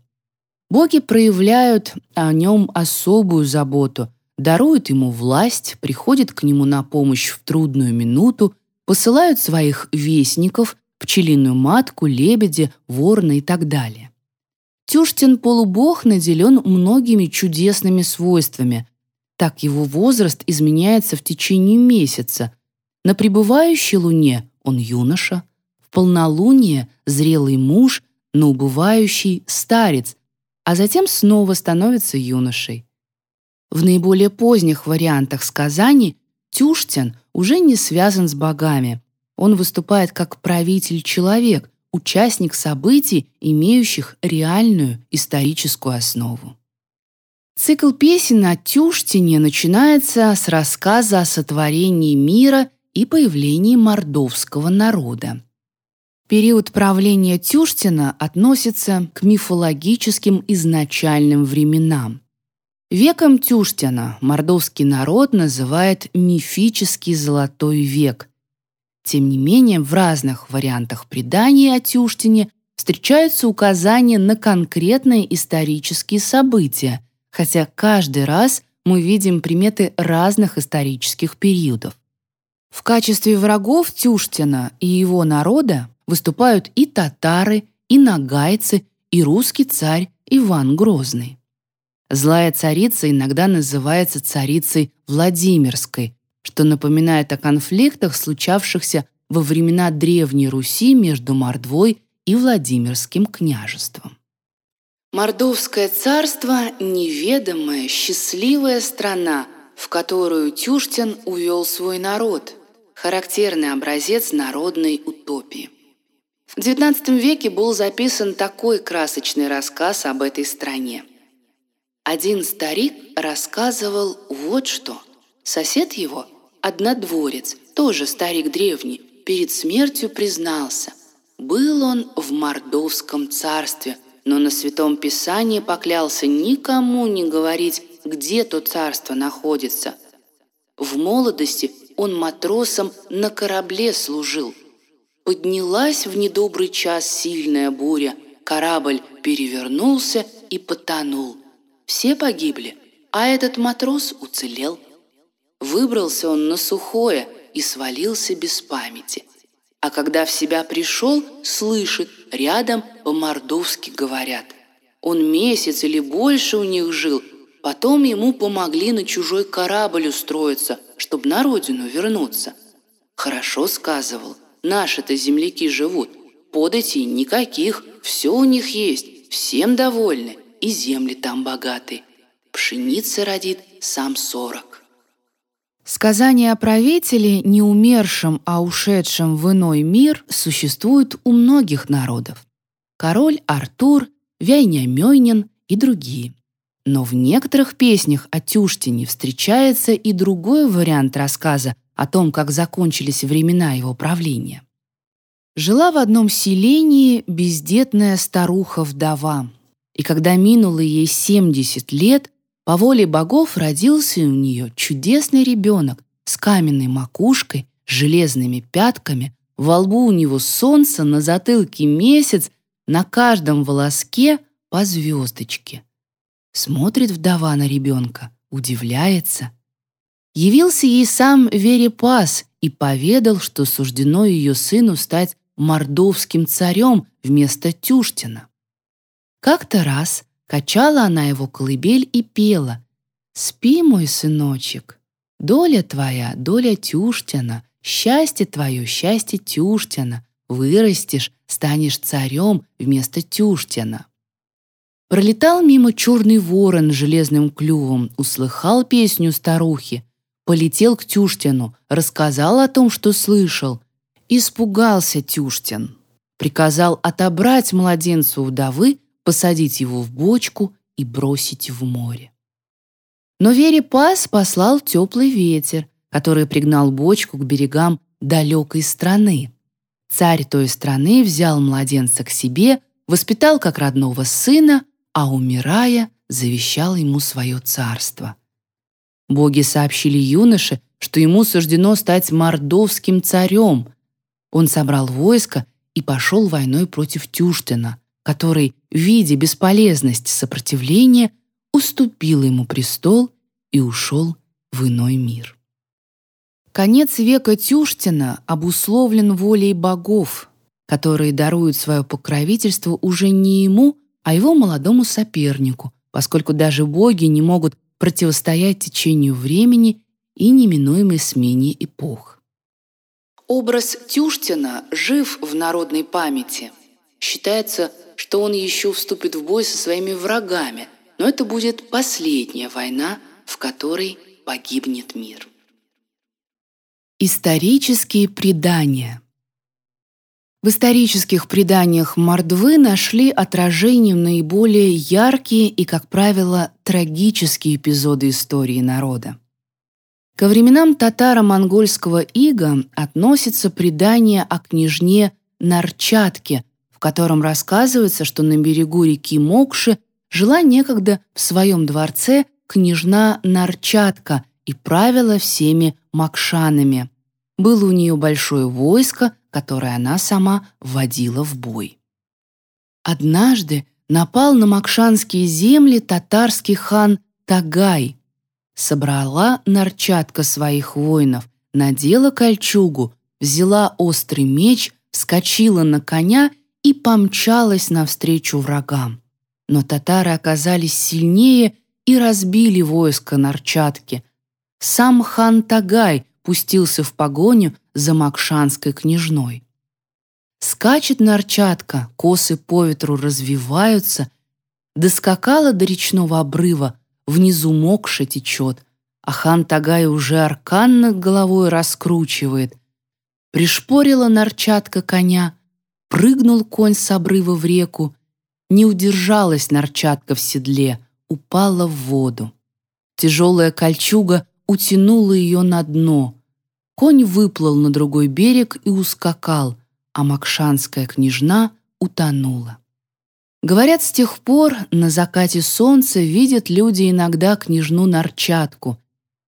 Боги проявляют о нем особую заботу, даруют ему власть, приходят к нему на помощь в трудную минуту, посылают своих вестников, пчелиную матку, лебедя, ворона и так далее. Тюштин полубог наделен многими чудесными свойствами. Так его возраст изменяется в течение месяца, на пребывающей луне он юноша, в полнолуние — зрелый муж, на убывающий — старец, а затем снова становится юношей. В наиболее поздних вариантах сказаний Тюштин уже не связан с богами. Он выступает как правитель-человек, участник событий, имеющих реальную историческую основу. Цикл песен о Тюштине начинается с рассказа о сотворении мира и появлении мордовского народа. Период правления Тюштина относится к мифологическим изначальным временам. Веком Тюштина мордовский народ называет мифический золотой век. Тем не менее, в разных вариантах преданий о Тюштине встречаются указания на конкретные исторические события, хотя каждый раз мы видим приметы разных исторических периодов. В качестве врагов Тюштина и его народа выступают и татары, и нагайцы, и русский царь Иван Грозный. Злая царица иногда называется царицей Владимирской, что напоминает о конфликтах, случавшихся во времена Древней Руси между Мордвой и Владимирским княжеством. Мордовское царство — неведомая, счастливая страна, в которую Тюштин увел свой народ, характерный образец народной утопии. В XIX веке был записан такой красочный рассказ об этой стране. Один старик рассказывал вот что. Сосед его, однодворец, тоже старик древний, перед смертью признался. Был он в Мордовском царстве, но на Святом Писании поклялся никому не говорить, где то царство находится. В молодости он матросом на корабле служил. Поднялась в недобрый час сильная буря, корабль перевернулся и потонул. Все погибли, а этот матрос уцелел. Выбрался он на сухое и свалился без памяти. А когда в себя пришел, слышит, рядом по-мордовски говорят. Он месяц или больше у них жил, потом ему помогли на чужой корабль устроиться, чтобы на родину вернуться. Хорошо сказывал, наши-то земляки живут, податей никаких, все у них есть, всем довольны, и земли там богаты. Пшеница родит сам сорок. Сказания о правителе, не умершем, а ушедшем в иной мир, существуют у многих народов. Король Артур, Вяйня Мёйнин и другие. Но в некоторых песнях о Тюштине встречается и другой вариант рассказа о том, как закончились времена его правления. Жила в одном селении бездетная старуха-вдова, и когда минуло ей 70 лет, по воле богов родился у нее чудесный ребенок с каменной макушкой, железными пятками, во лбу у него солнце, на затылке месяц, на каждом волоске по звездочке. Смотрит вдова на ребенка, удивляется. Явился ей сам Верепас и поведал, что суждено ее сыну стать мордовским царем вместо Тюштина. Как-то раз качала она его колыбель и пела «Спи, мой сыночек, доля твоя, доля Тюштина, счастье твое, счастье Тюштина, вырастешь, станешь царем вместо Тюштина». Пролетал мимо черный ворон с железным клювом, услыхал песню старухи, полетел к Тюштину, рассказал о том, что слышал. Испугался Тюштин. Приказал отобрать младенца у вдовы посадить его в бочку и бросить в море. Но Вере Пас послал теплый ветер, который пригнал бочку к берегам далекой страны. Царь той страны взял младенца к себе, воспитал как родного сына, а, умирая, завещал ему свое царство. Боги сообщили юноше, что ему суждено стать мордовским царем. Он собрал войско и пошел войной против Тюштина, который, видя бесполезность сопротивления, уступил ему престол и ушел в иной мир. Конец века Тюштина обусловлен волей богов, которые даруют свое покровительство уже не ему, а его молодому сопернику, поскольку даже боги не могут противостоять течению времени и неминуемой смене эпох. Образ Тюштина жив в народной памяти. Считается, что он еще вступит в бой со своими врагами, но это будет последняя война, в которой погибнет мир. Исторические предания В исторических преданиях Мордвы нашли отражением наиболее яркие и, как правило, трагические эпизоды истории народа. Ко временам татаро-монгольского ига относится предание о княжне Нарчатке, в котором рассказывается, что на берегу реки Мокши жила некогда в своем дворце княжна Нарчатка и правила всеми макшанами. Было у нее большое войско, которое она сама вводила в бой. Однажды напал на макшанские земли татарский хан Тагай. Собрала Нарчатка своих воинов, надела кольчугу, взяла острый меч, вскочила на коня и помчалась навстречу врагам. Но татары оказались сильнее и разбили войско Нарчатки. Сам хан Тагай пустился в погоню за Макшанской княжной. Скачет Нарчатка, косы по ветру развиваются, доскакала до речного обрыва, внизу мокша течет, а хан Тагай уже аркан над головой раскручивает. Пришпорила Нарчатка коня, прыгнул конь с обрыва в реку, не удержалась Нарчатка в седле, упала в воду. Тяжелая кольчуга утянула ее на дно. Конь выплыл на другой берег и ускакал, а макшанская княжна утонула. Говорят, с тех пор на закате солнца видят люди иногда княжну Нарчатку.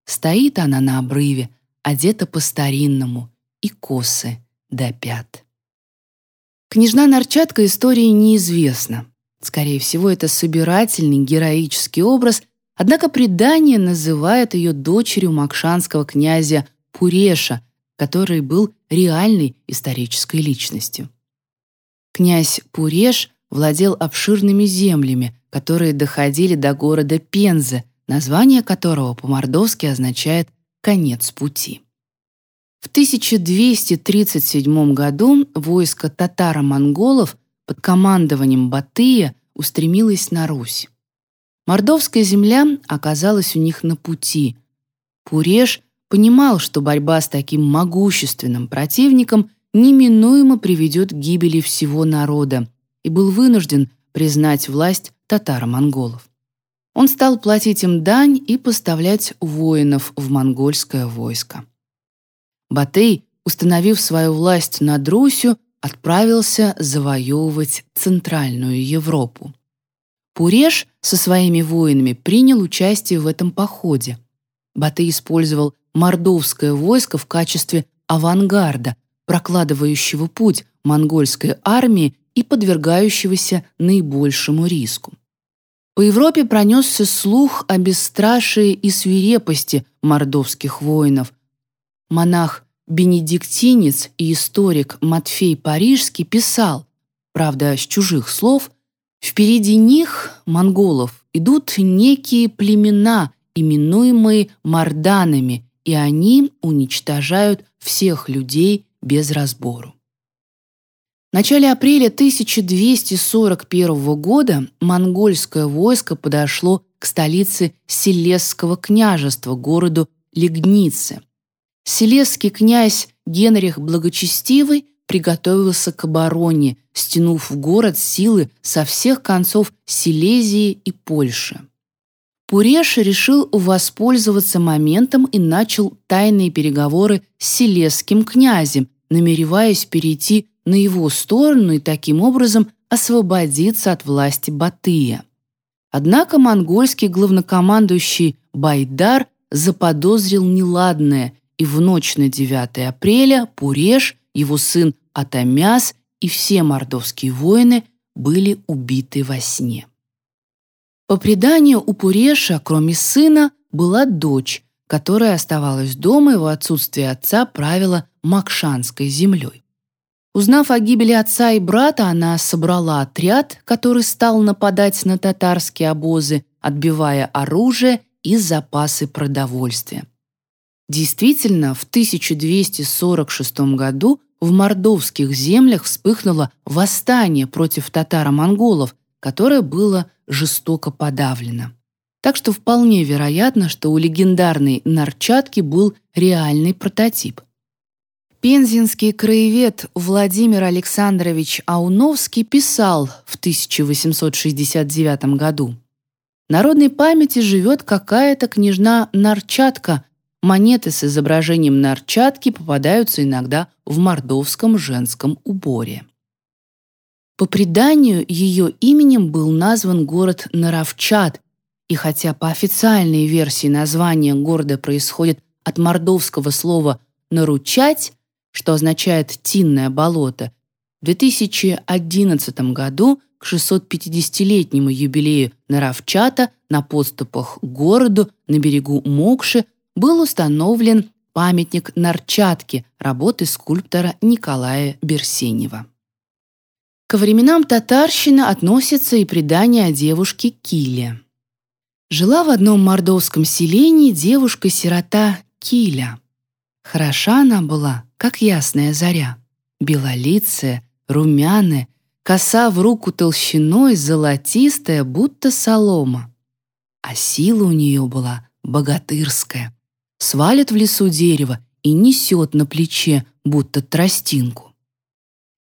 Стоит она на обрыве, одета по-старинному, и косы до пят. Княжна Нарчатка истории неизвестна. Скорее всего, это собирательный героический образ, однако предание называет ее дочерью макшанского князя Пуреша, который был реальной исторической личностью. Князь Пуреш владел обширными землями, которые доходили до города Пензы, название которого по-мордовски означает «конец пути». В 1237 году войско татаро-монголов под командованием Батыя устремилась на Русь. Мордовская земля оказалась у них на пути. Пуреш понимал, что борьба с таким могущественным противником неминуемо приведет к гибели всего народа и был вынужден признать власть татаро-монголов. Он стал платить им дань и поставлять воинов в монгольское войско. Батый, установив свою власть над Русью, отправился завоевывать Центральную Европу. Пуреш со своими воинами принял участие в этом походе. Батый использовал мордовское войско в качестве авангарда, прокладывающего путь монгольской армии и подвергающегося наибольшему риску. По Европе пронесся слух о бесстрашии и свирепости мордовских воинов. Монах Бенедиктинец и историк Матфей Парижский писал, правда, с чужих слов, «Впереди них, монголов, идут некие племена, именуемые морданами, и они уничтожают всех людей без разбору». В начале апреля 1241 года монгольское войско подошло к столице Селесского княжества, городу Легнице – Селесский князь Генрих Благочестивый приготовился к обороне, стянув в город силы со всех концов Силезии и Польши. Пуреш решил воспользоваться моментом и начал тайные переговоры с Селесским князем, намереваясь перейти на его сторону и таким образом освободиться от власти Батыя. Однако монгольский главнокомандующий Байдар заподозрил неладное и в ночь на 9 апреля Пуреш, его сын Атамяс и все мордовские воины были убиты во сне. По преданию у Пуреша, кроме сына, была дочь, которая оставалась дома и в отсутствие отца правила Макшанской землей. Узнав о гибели отца и брата, она собрала отряд, который стал нападать на татарские обозы, отбивая оружие и запасы продовольствия. Действительно, в 1246 году в мордовских землях вспыхнуло восстание против татаро-монголов, которое было жестоко подавлено. Так что вполне вероятно, что у легендарной Нарчатки был реальный прототип. Пензенский краевед Владимир Александрович Ауновский писал в 1869 году «Народной памяти живет какая-то княжна Нарчатка, монеты с изображением нарчатки попадаются иногда в мордовском женском уборе. По преданию, ее именем был назван город Наравчат, и хотя по официальной версии название города происходит от мордовского слова «наручать», что означает «тинное болото», в 2011 году к 650-летнему юбилею Наравчата на подступах к городу на берегу Мокши был установлен памятник Нарчатке работы скульптора Николая Берсенева. Ко временам татарщины относится и предание о девушке Киле. Жила в одном мордовском селении девушка-сирота Киля. Хороша она была, как ясная заря, белолицая, румяная, коса в руку толщиной, золотистая, будто солома. А сила у нее была богатырская. Свалит в лесу дерево и несет на плече, будто тростинку.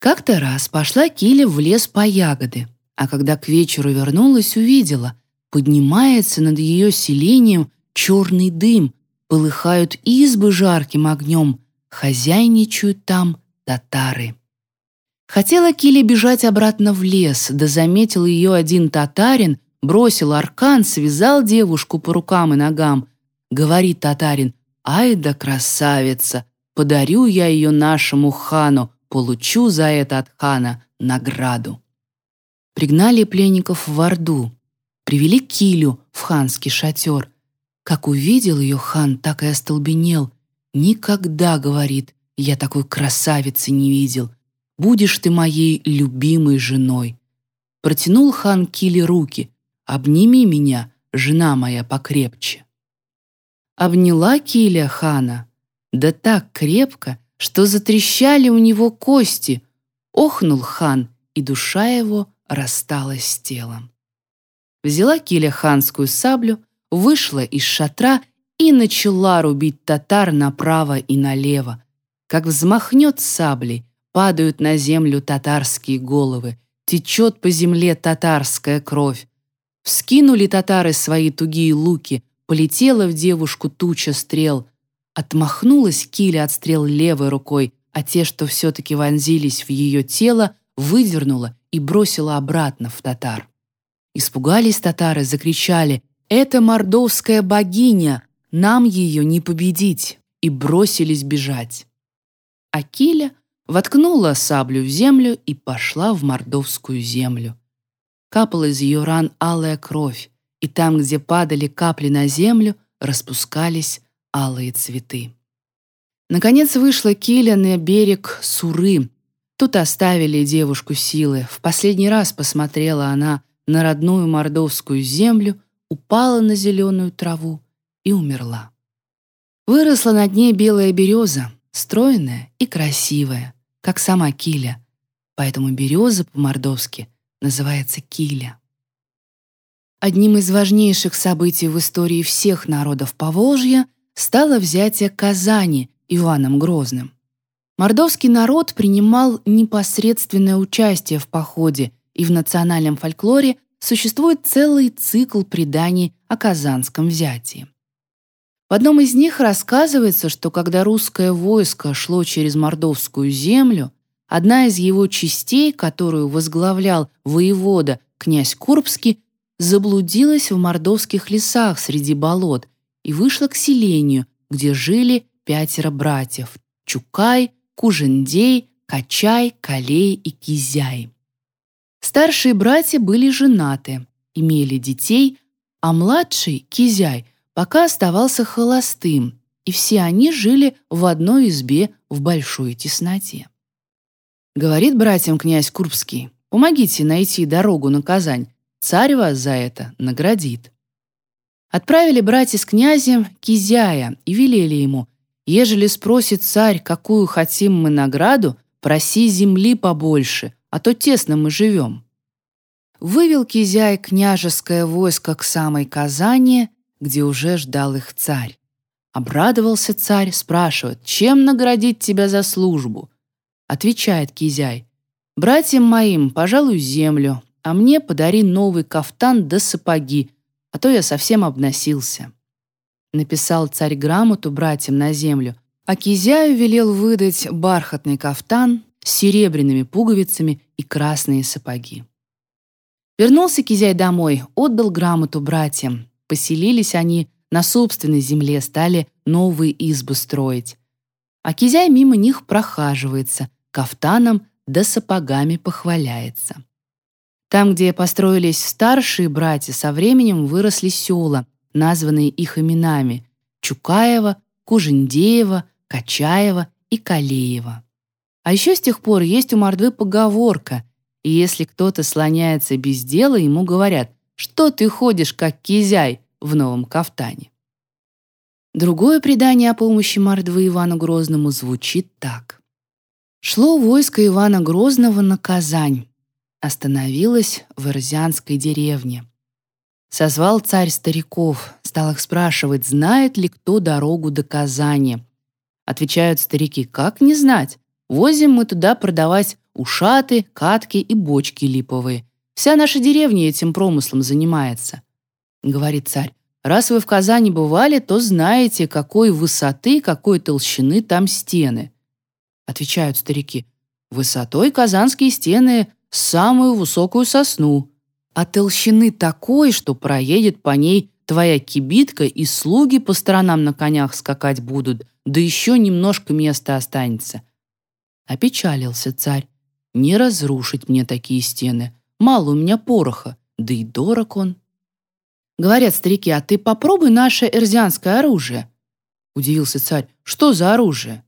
Как-то раз пошла Киля в лес по ягоды, а когда к вечеру вернулась, увидела, поднимается над ее селением черный дым, полыхают избы жарким огнем, хозяйничают там татары. Хотела Киля бежать обратно в лес, да заметил ее один татарин, бросил аркан, связал девушку по рукам и ногам. Говорит татарин, «Ай да красавица! Подарю я ее нашему хану, получу за это от хана награду. Пригнали пленников в Орду, привели Килю в ханский шатер. Как увидел ее хан, так и остолбенел. «Никогда, — говорит, — я такой красавицы не видел. Будешь ты моей любимой женой». Протянул хан Киле руки. «Обними меня, жена моя, покрепче». Обняла Киля хана, да так крепко, что затрещали у него кости. Охнул хан, и душа его рассталась с телом. Взяла Киля ханскую саблю, вышла из шатра и начала рубить татар направо и налево. Как взмахнет саблей, падают на землю татарские головы, течет по земле татарская кровь. Вскинули татары свои тугие луки, полетела в девушку туча стрел, Отмахнулась Киля от стрел левой рукой, а те, что все-таки вонзились в ее тело, выдернула и бросила обратно в татар. Испугались татары, закричали «Это мордовская богиня! Нам ее не победить!» и бросились бежать. А Киля воткнула саблю в землю и пошла в мордовскую землю. Капала из ее ран алая кровь, и там, где падали капли на землю, распускались алые цветы. Наконец вышла Киля на берег Суры. Тут оставили девушку силы. В последний раз посмотрела она на родную мордовскую землю, упала на зеленую траву и умерла. Выросла над ней белая береза, стройная и красивая, как сама Киля. Поэтому береза по-мордовски называется Киля. Одним из важнейших событий в истории всех народов Поволжья — стало взятие Казани Иваном Грозным. Мордовский народ принимал непосредственное участие в походе, и в национальном фольклоре существует целый цикл преданий о казанском взятии. В одном из них рассказывается, что когда русское войско шло через мордовскую землю, одна из его частей, которую возглавлял воевода князь Курбский, заблудилась в мордовских лесах среди болот и вышла к селению, где жили пятеро братьев — Чукай, Кужендей, Качай, Калей и Кизяй. Старшие братья были женаты, имели детей, а младший, Кизяй, пока оставался холостым, и все они жили в одной избе в большой тесноте. Говорит братьям князь Курбский, «Помогите найти дорогу на Казань, царь вас за это наградит». Отправили братья с князем Кизяя и велели ему, «Ежели спросит царь, какую хотим мы награду, проси земли побольше, а то тесно мы живем». Вывел Кизяй княжеское войско к самой Казани, где уже ждал их царь. Обрадовался царь, спрашивает, чем наградить тебя за службу? Отвечает Кизяй, братьям моим, пожалуй, землю, а мне подари новый кафтан да сапоги, а то я совсем обносился. Написал царь грамоту братьям на землю, а Кизяю велел выдать бархатный кафтан с серебряными пуговицами и красные сапоги. Вернулся Кизяй домой, отдал грамоту братьям. Поселились они на собственной земле, стали новые избы строить. А Кизяй мимо них прохаживается, кафтаном да сапогами похваляется. Там, где построились старшие братья, со временем выросли села, названные их именами — Чукаева, Кужендеева, Качаева и Калеева. А еще с тех пор есть у Мордвы поговорка, и если кто-то слоняется без дела, ему говорят, что ты ходишь, как кизяй, в новом кафтане. Другое предание о помощи Мордвы Ивану Грозному звучит так. Шло войско Ивана Грозного на Казань, остановилось в Ирзянской деревне. Созвал царь стариков, стал их спрашивать, знает ли кто дорогу до Казани. Отвечают старики, как не знать? Возим мы туда продавать ушаты, катки и бочки липовые. Вся наша деревня этим промыслом занимается. Говорит царь, раз вы в Казани бывали, то знаете, какой высоты, какой толщины там стены. Отвечают старики, высотой казанские стены самую высокую сосну, а толщины такой, что проедет по ней твоя кибитка, и слуги по сторонам на конях скакать будут, да еще немножко места останется». Опечалился царь. «Не разрушить мне такие стены. Мало у меня пороха, да и дорог он». Говорят старики, «А ты попробуй наше эрзианское оружие». Удивился царь, «Что за оружие?»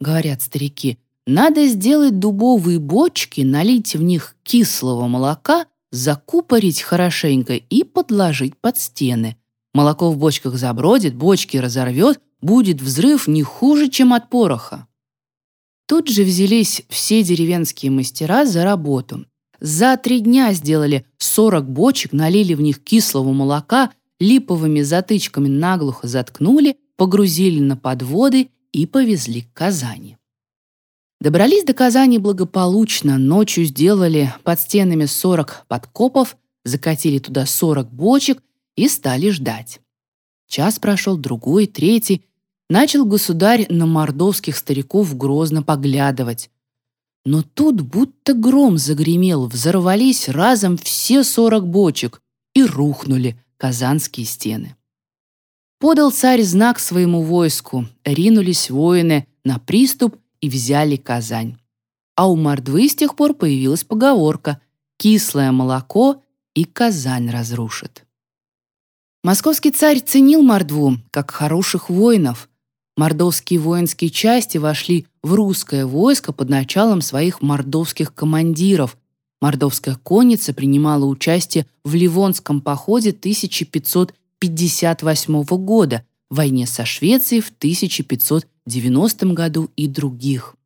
Говорят старики, «Надо сделать дубовые бочки, налить в них кислого молока, закупорить хорошенько и подложить под стены. Молоко в бочках забродит, бочки разорвет, будет взрыв не хуже, чем от пороха. Тут же взялись все деревенские мастера за работу. За три дня сделали 40 бочек, налили в них кислого молока, липовыми затычками наглухо заткнули, погрузили на подводы и повезли к Казани. Добрались до Казани благополучно, ночью сделали под стенами 40 подкопов, закатили туда 40 бочек и стали ждать. Час прошел, другой, третий. Начал государь на мордовских стариков грозно поглядывать. Но тут будто гром загремел, взорвались разом все 40 бочек и рухнули казанские стены. Подал царь знак своему войску, ринулись воины на приступ и взяли Казань. А у мордвы с тех пор появилась поговорка «кислое молоко и Казань разрушит». Московский царь ценил мордву как хороших воинов. Мордовские воинские части вошли в русское войско под началом своих мордовских командиров. Мордовская конница принимала участие в Ливонском походе 1558 года, войне со Швецией в 1500 90 году и других.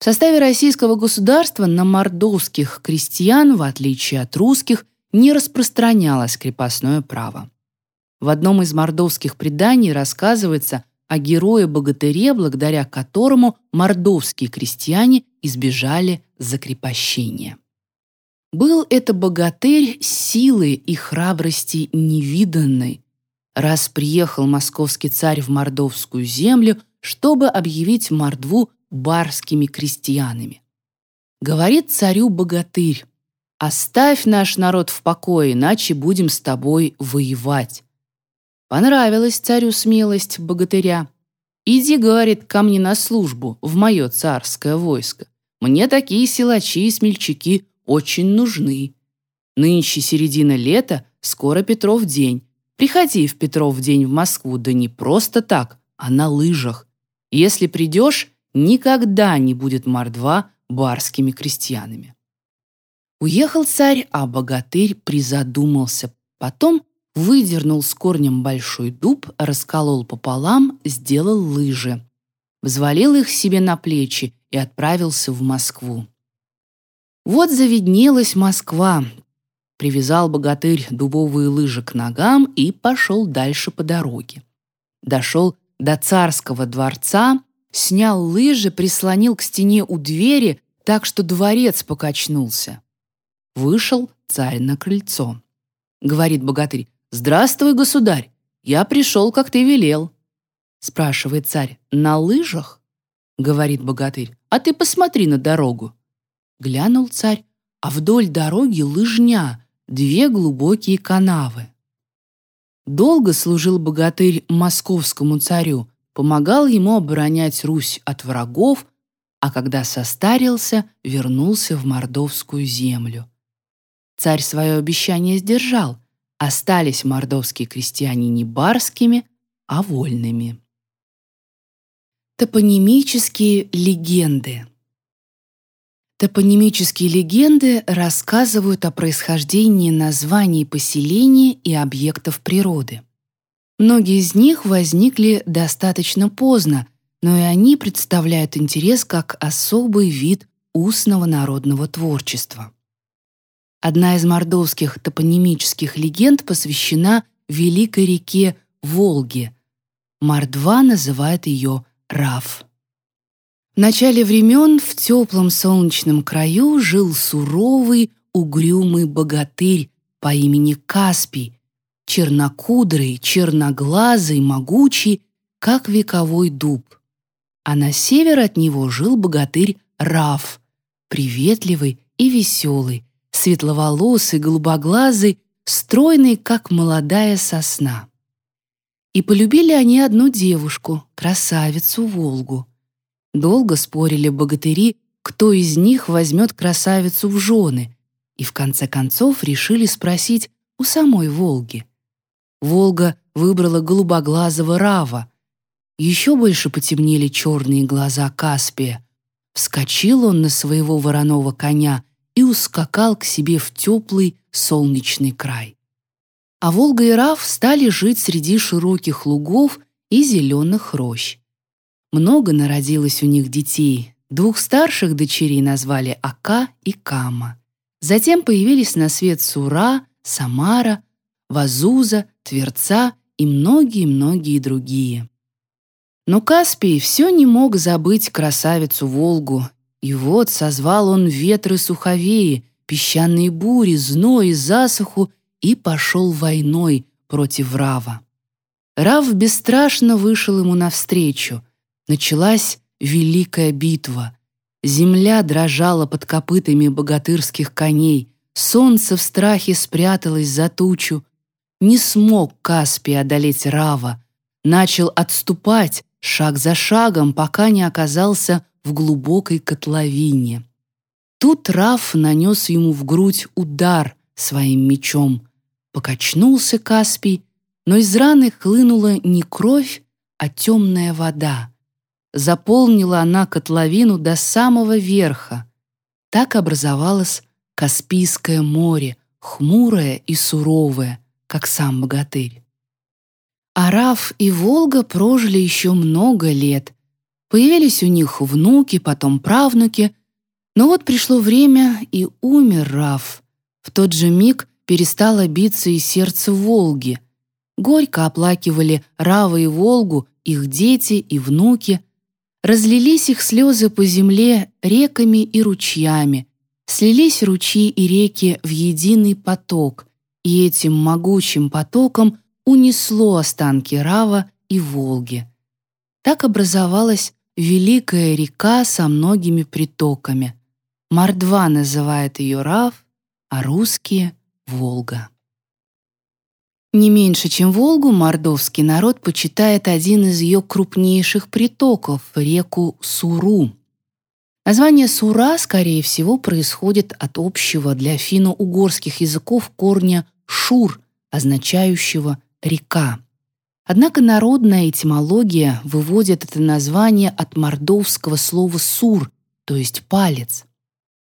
В составе российского государства на мордовских крестьян, в отличие от русских, не распространялось крепостное право. В одном из мордовских преданий рассказывается о герое-богатыре, благодаря которому мордовские крестьяне избежали закрепощения. Был это богатырь силы и храбрости невиданной. Раз приехал московский царь в мордовскую землю – чтобы объявить Мордву барскими крестьянами. Говорит царю богатырь, «Оставь наш народ в покое, иначе будем с тобой воевать». Понравилась царю смелость богатыря. «Иди, — говорит, — ко мне на службу, в мое царское войско. Мне такие силачи и смельчаки очень нужны. Нынче середина лета, скоро Петров день. Приходи в Петров день в Москву, да не просто так, а на лыжах. Если придешь, никогда не будет мордва барскими крестьянами. Уехал царь, а богатырь призадумался. Потом выдернул с корнем большой дуб, расколол пополам, сделал лыжи. Взвалил их себе на плечи и отправился в Москву. Вот завиднелась Москва. Привязал богатырь дубовые лыжи к ногам и пошел дальше по дороге. Дошел до царского дворца, снял лыжи, прислонил к стене у двери, так что дворец покачнулся. Вышел царь на крыльцо. Говорит богатырь, «Здравствуй, государь! «Я пришел, как ты велел», — спрашивает царь. «На лыжах?» — говорит богатырь. «А ты посмотри на дорогу». Глянул царь, а вдоль дороги лыжня, две глубокие канавы. Долго служил богатырь московскому царю, помогал ему оборонять Русь от врагов, а когда состарился, вернулся в мордовскую землю. Царь свое обещание сдержал, остались мордовские крестьяне не барскими, а вольными. Топонимические легенды Топонимические легенды рассказывают о происхождении названий поселений и объектов природы. Многие из них возникли достаточно поздно, но и они представляют интерес как особый вид устного народного творчества. Одна из мордовских топонимических легенд посвящена великой реке Волге. Мордва называет ее Раф. В начале времен в теплом солнечном краю жил суровый, угрюмый богатырь по имени Каспий, чернокудрый, черноглазый, могучий, как вековой дуб. А на север от него жил богатырь Раф, приветливый и веселый, светловолосый, голубоглазый, стройный, как молодая сосна. И полюбили они одну девушку, красавицу Волгу. Долго спорили богатыри, кто из них возьмет красавицу в жены, и в конце концов решили спросить у самой Волги. Волга выбрала голубоглазого Рава. Еще больше потемнели черные глаза Каспия. Вскочил он на своего вороного коня и ускакал к себе в теплый солнечный край. А Волга и Раф стали жить среди широких лугов и зеленых рощ. Много народилось у них детей. Двух старших дочерей назвали Ака и Кама. Затем появились на свет Сура, Самара, Вазуза, Тверца и многие-многие другие. Но Каспий все не мог забыть красавицу Волгу и вот созвал он ветры суховеи, песчаные бури, зной и засуху и пошел войной против Рава. Рав бесстрашно вышел ему навстречу. Началась великая битва. Земля дрожала под копытами богатырских коней, солнце в страхе спряталось за тучу. Не смог Каспий одолеть Рава, начал отступать шаг за шагом, пока не оказался в глубокой котловине. Тут Раф нанес ему в грудь удар своим мечом. Покачнулся Каспий, но из раны хлынула не кровь, а темная вода. Заполнила она котловину до самого верха. Так образовалось Каспийское море, хмурое и суровое, как сам богатырь. Араф и Волга прожили еще много лет, Появились у них внуки, потом правнуки. Но вот пришло время, и умер Раф. В тот же миг перестало биться и сердце Волги. Горько оплакивали Рава и Волгу, их дети и внуки. Разлились их слезы по земле реками и ручьями. Слились ручьи и реки в единый поток, и этим могучим потоком унесло останки Рава и Волги. Так образовалась великая река со многими притоками. Мордва называет ее Рав, а русские — Волга. Не меньше, чем Волгу, мордовский народ почитает один из ее крупнейших притоков — реку Суру. Название Сура, скорее всего, происходит от общего для финно-угорских языков корня «шур», означающего «река». Однако народная этимология выводит это название от мордовского слова «сур», то есть «палец».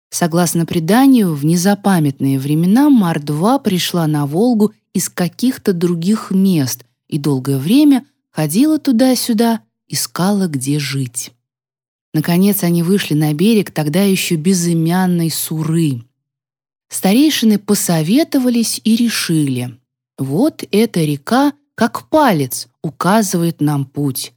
Согласно преданию, в незапамятные времена Мордва пришла на Волгу из каких-то других мест и долгое время ходила туда-сюда, искала, где жить. Наконец они вышли на берег тогда еще безымянной Суры. Старейшины посоветовались и решили. Вот эта река как палец указывает нам путь.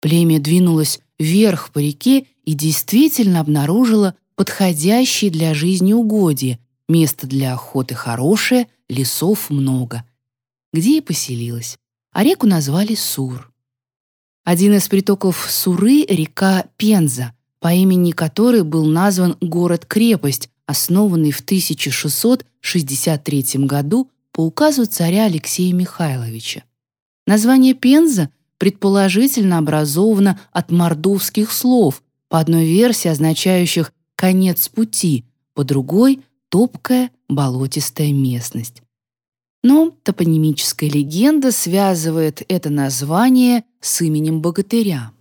Племя двинулось вверх по реке и действительно обнаружило подходящие для жизни угодья, место для охоты хорошее, лесов много. Где и поселилась. а реку назвали Сур. Один из притоков Суры — река Пенза, по имени которой был назван город-крепость, основанный в 1663 году по указу царя Алексея Михайловича. Название Пенза предположительно образовано от мордовских слов, по одной версии означающих «конец пути», по другой — топкая болотистая местность. Но топонимическая легенда связывает это название с именем богатыря.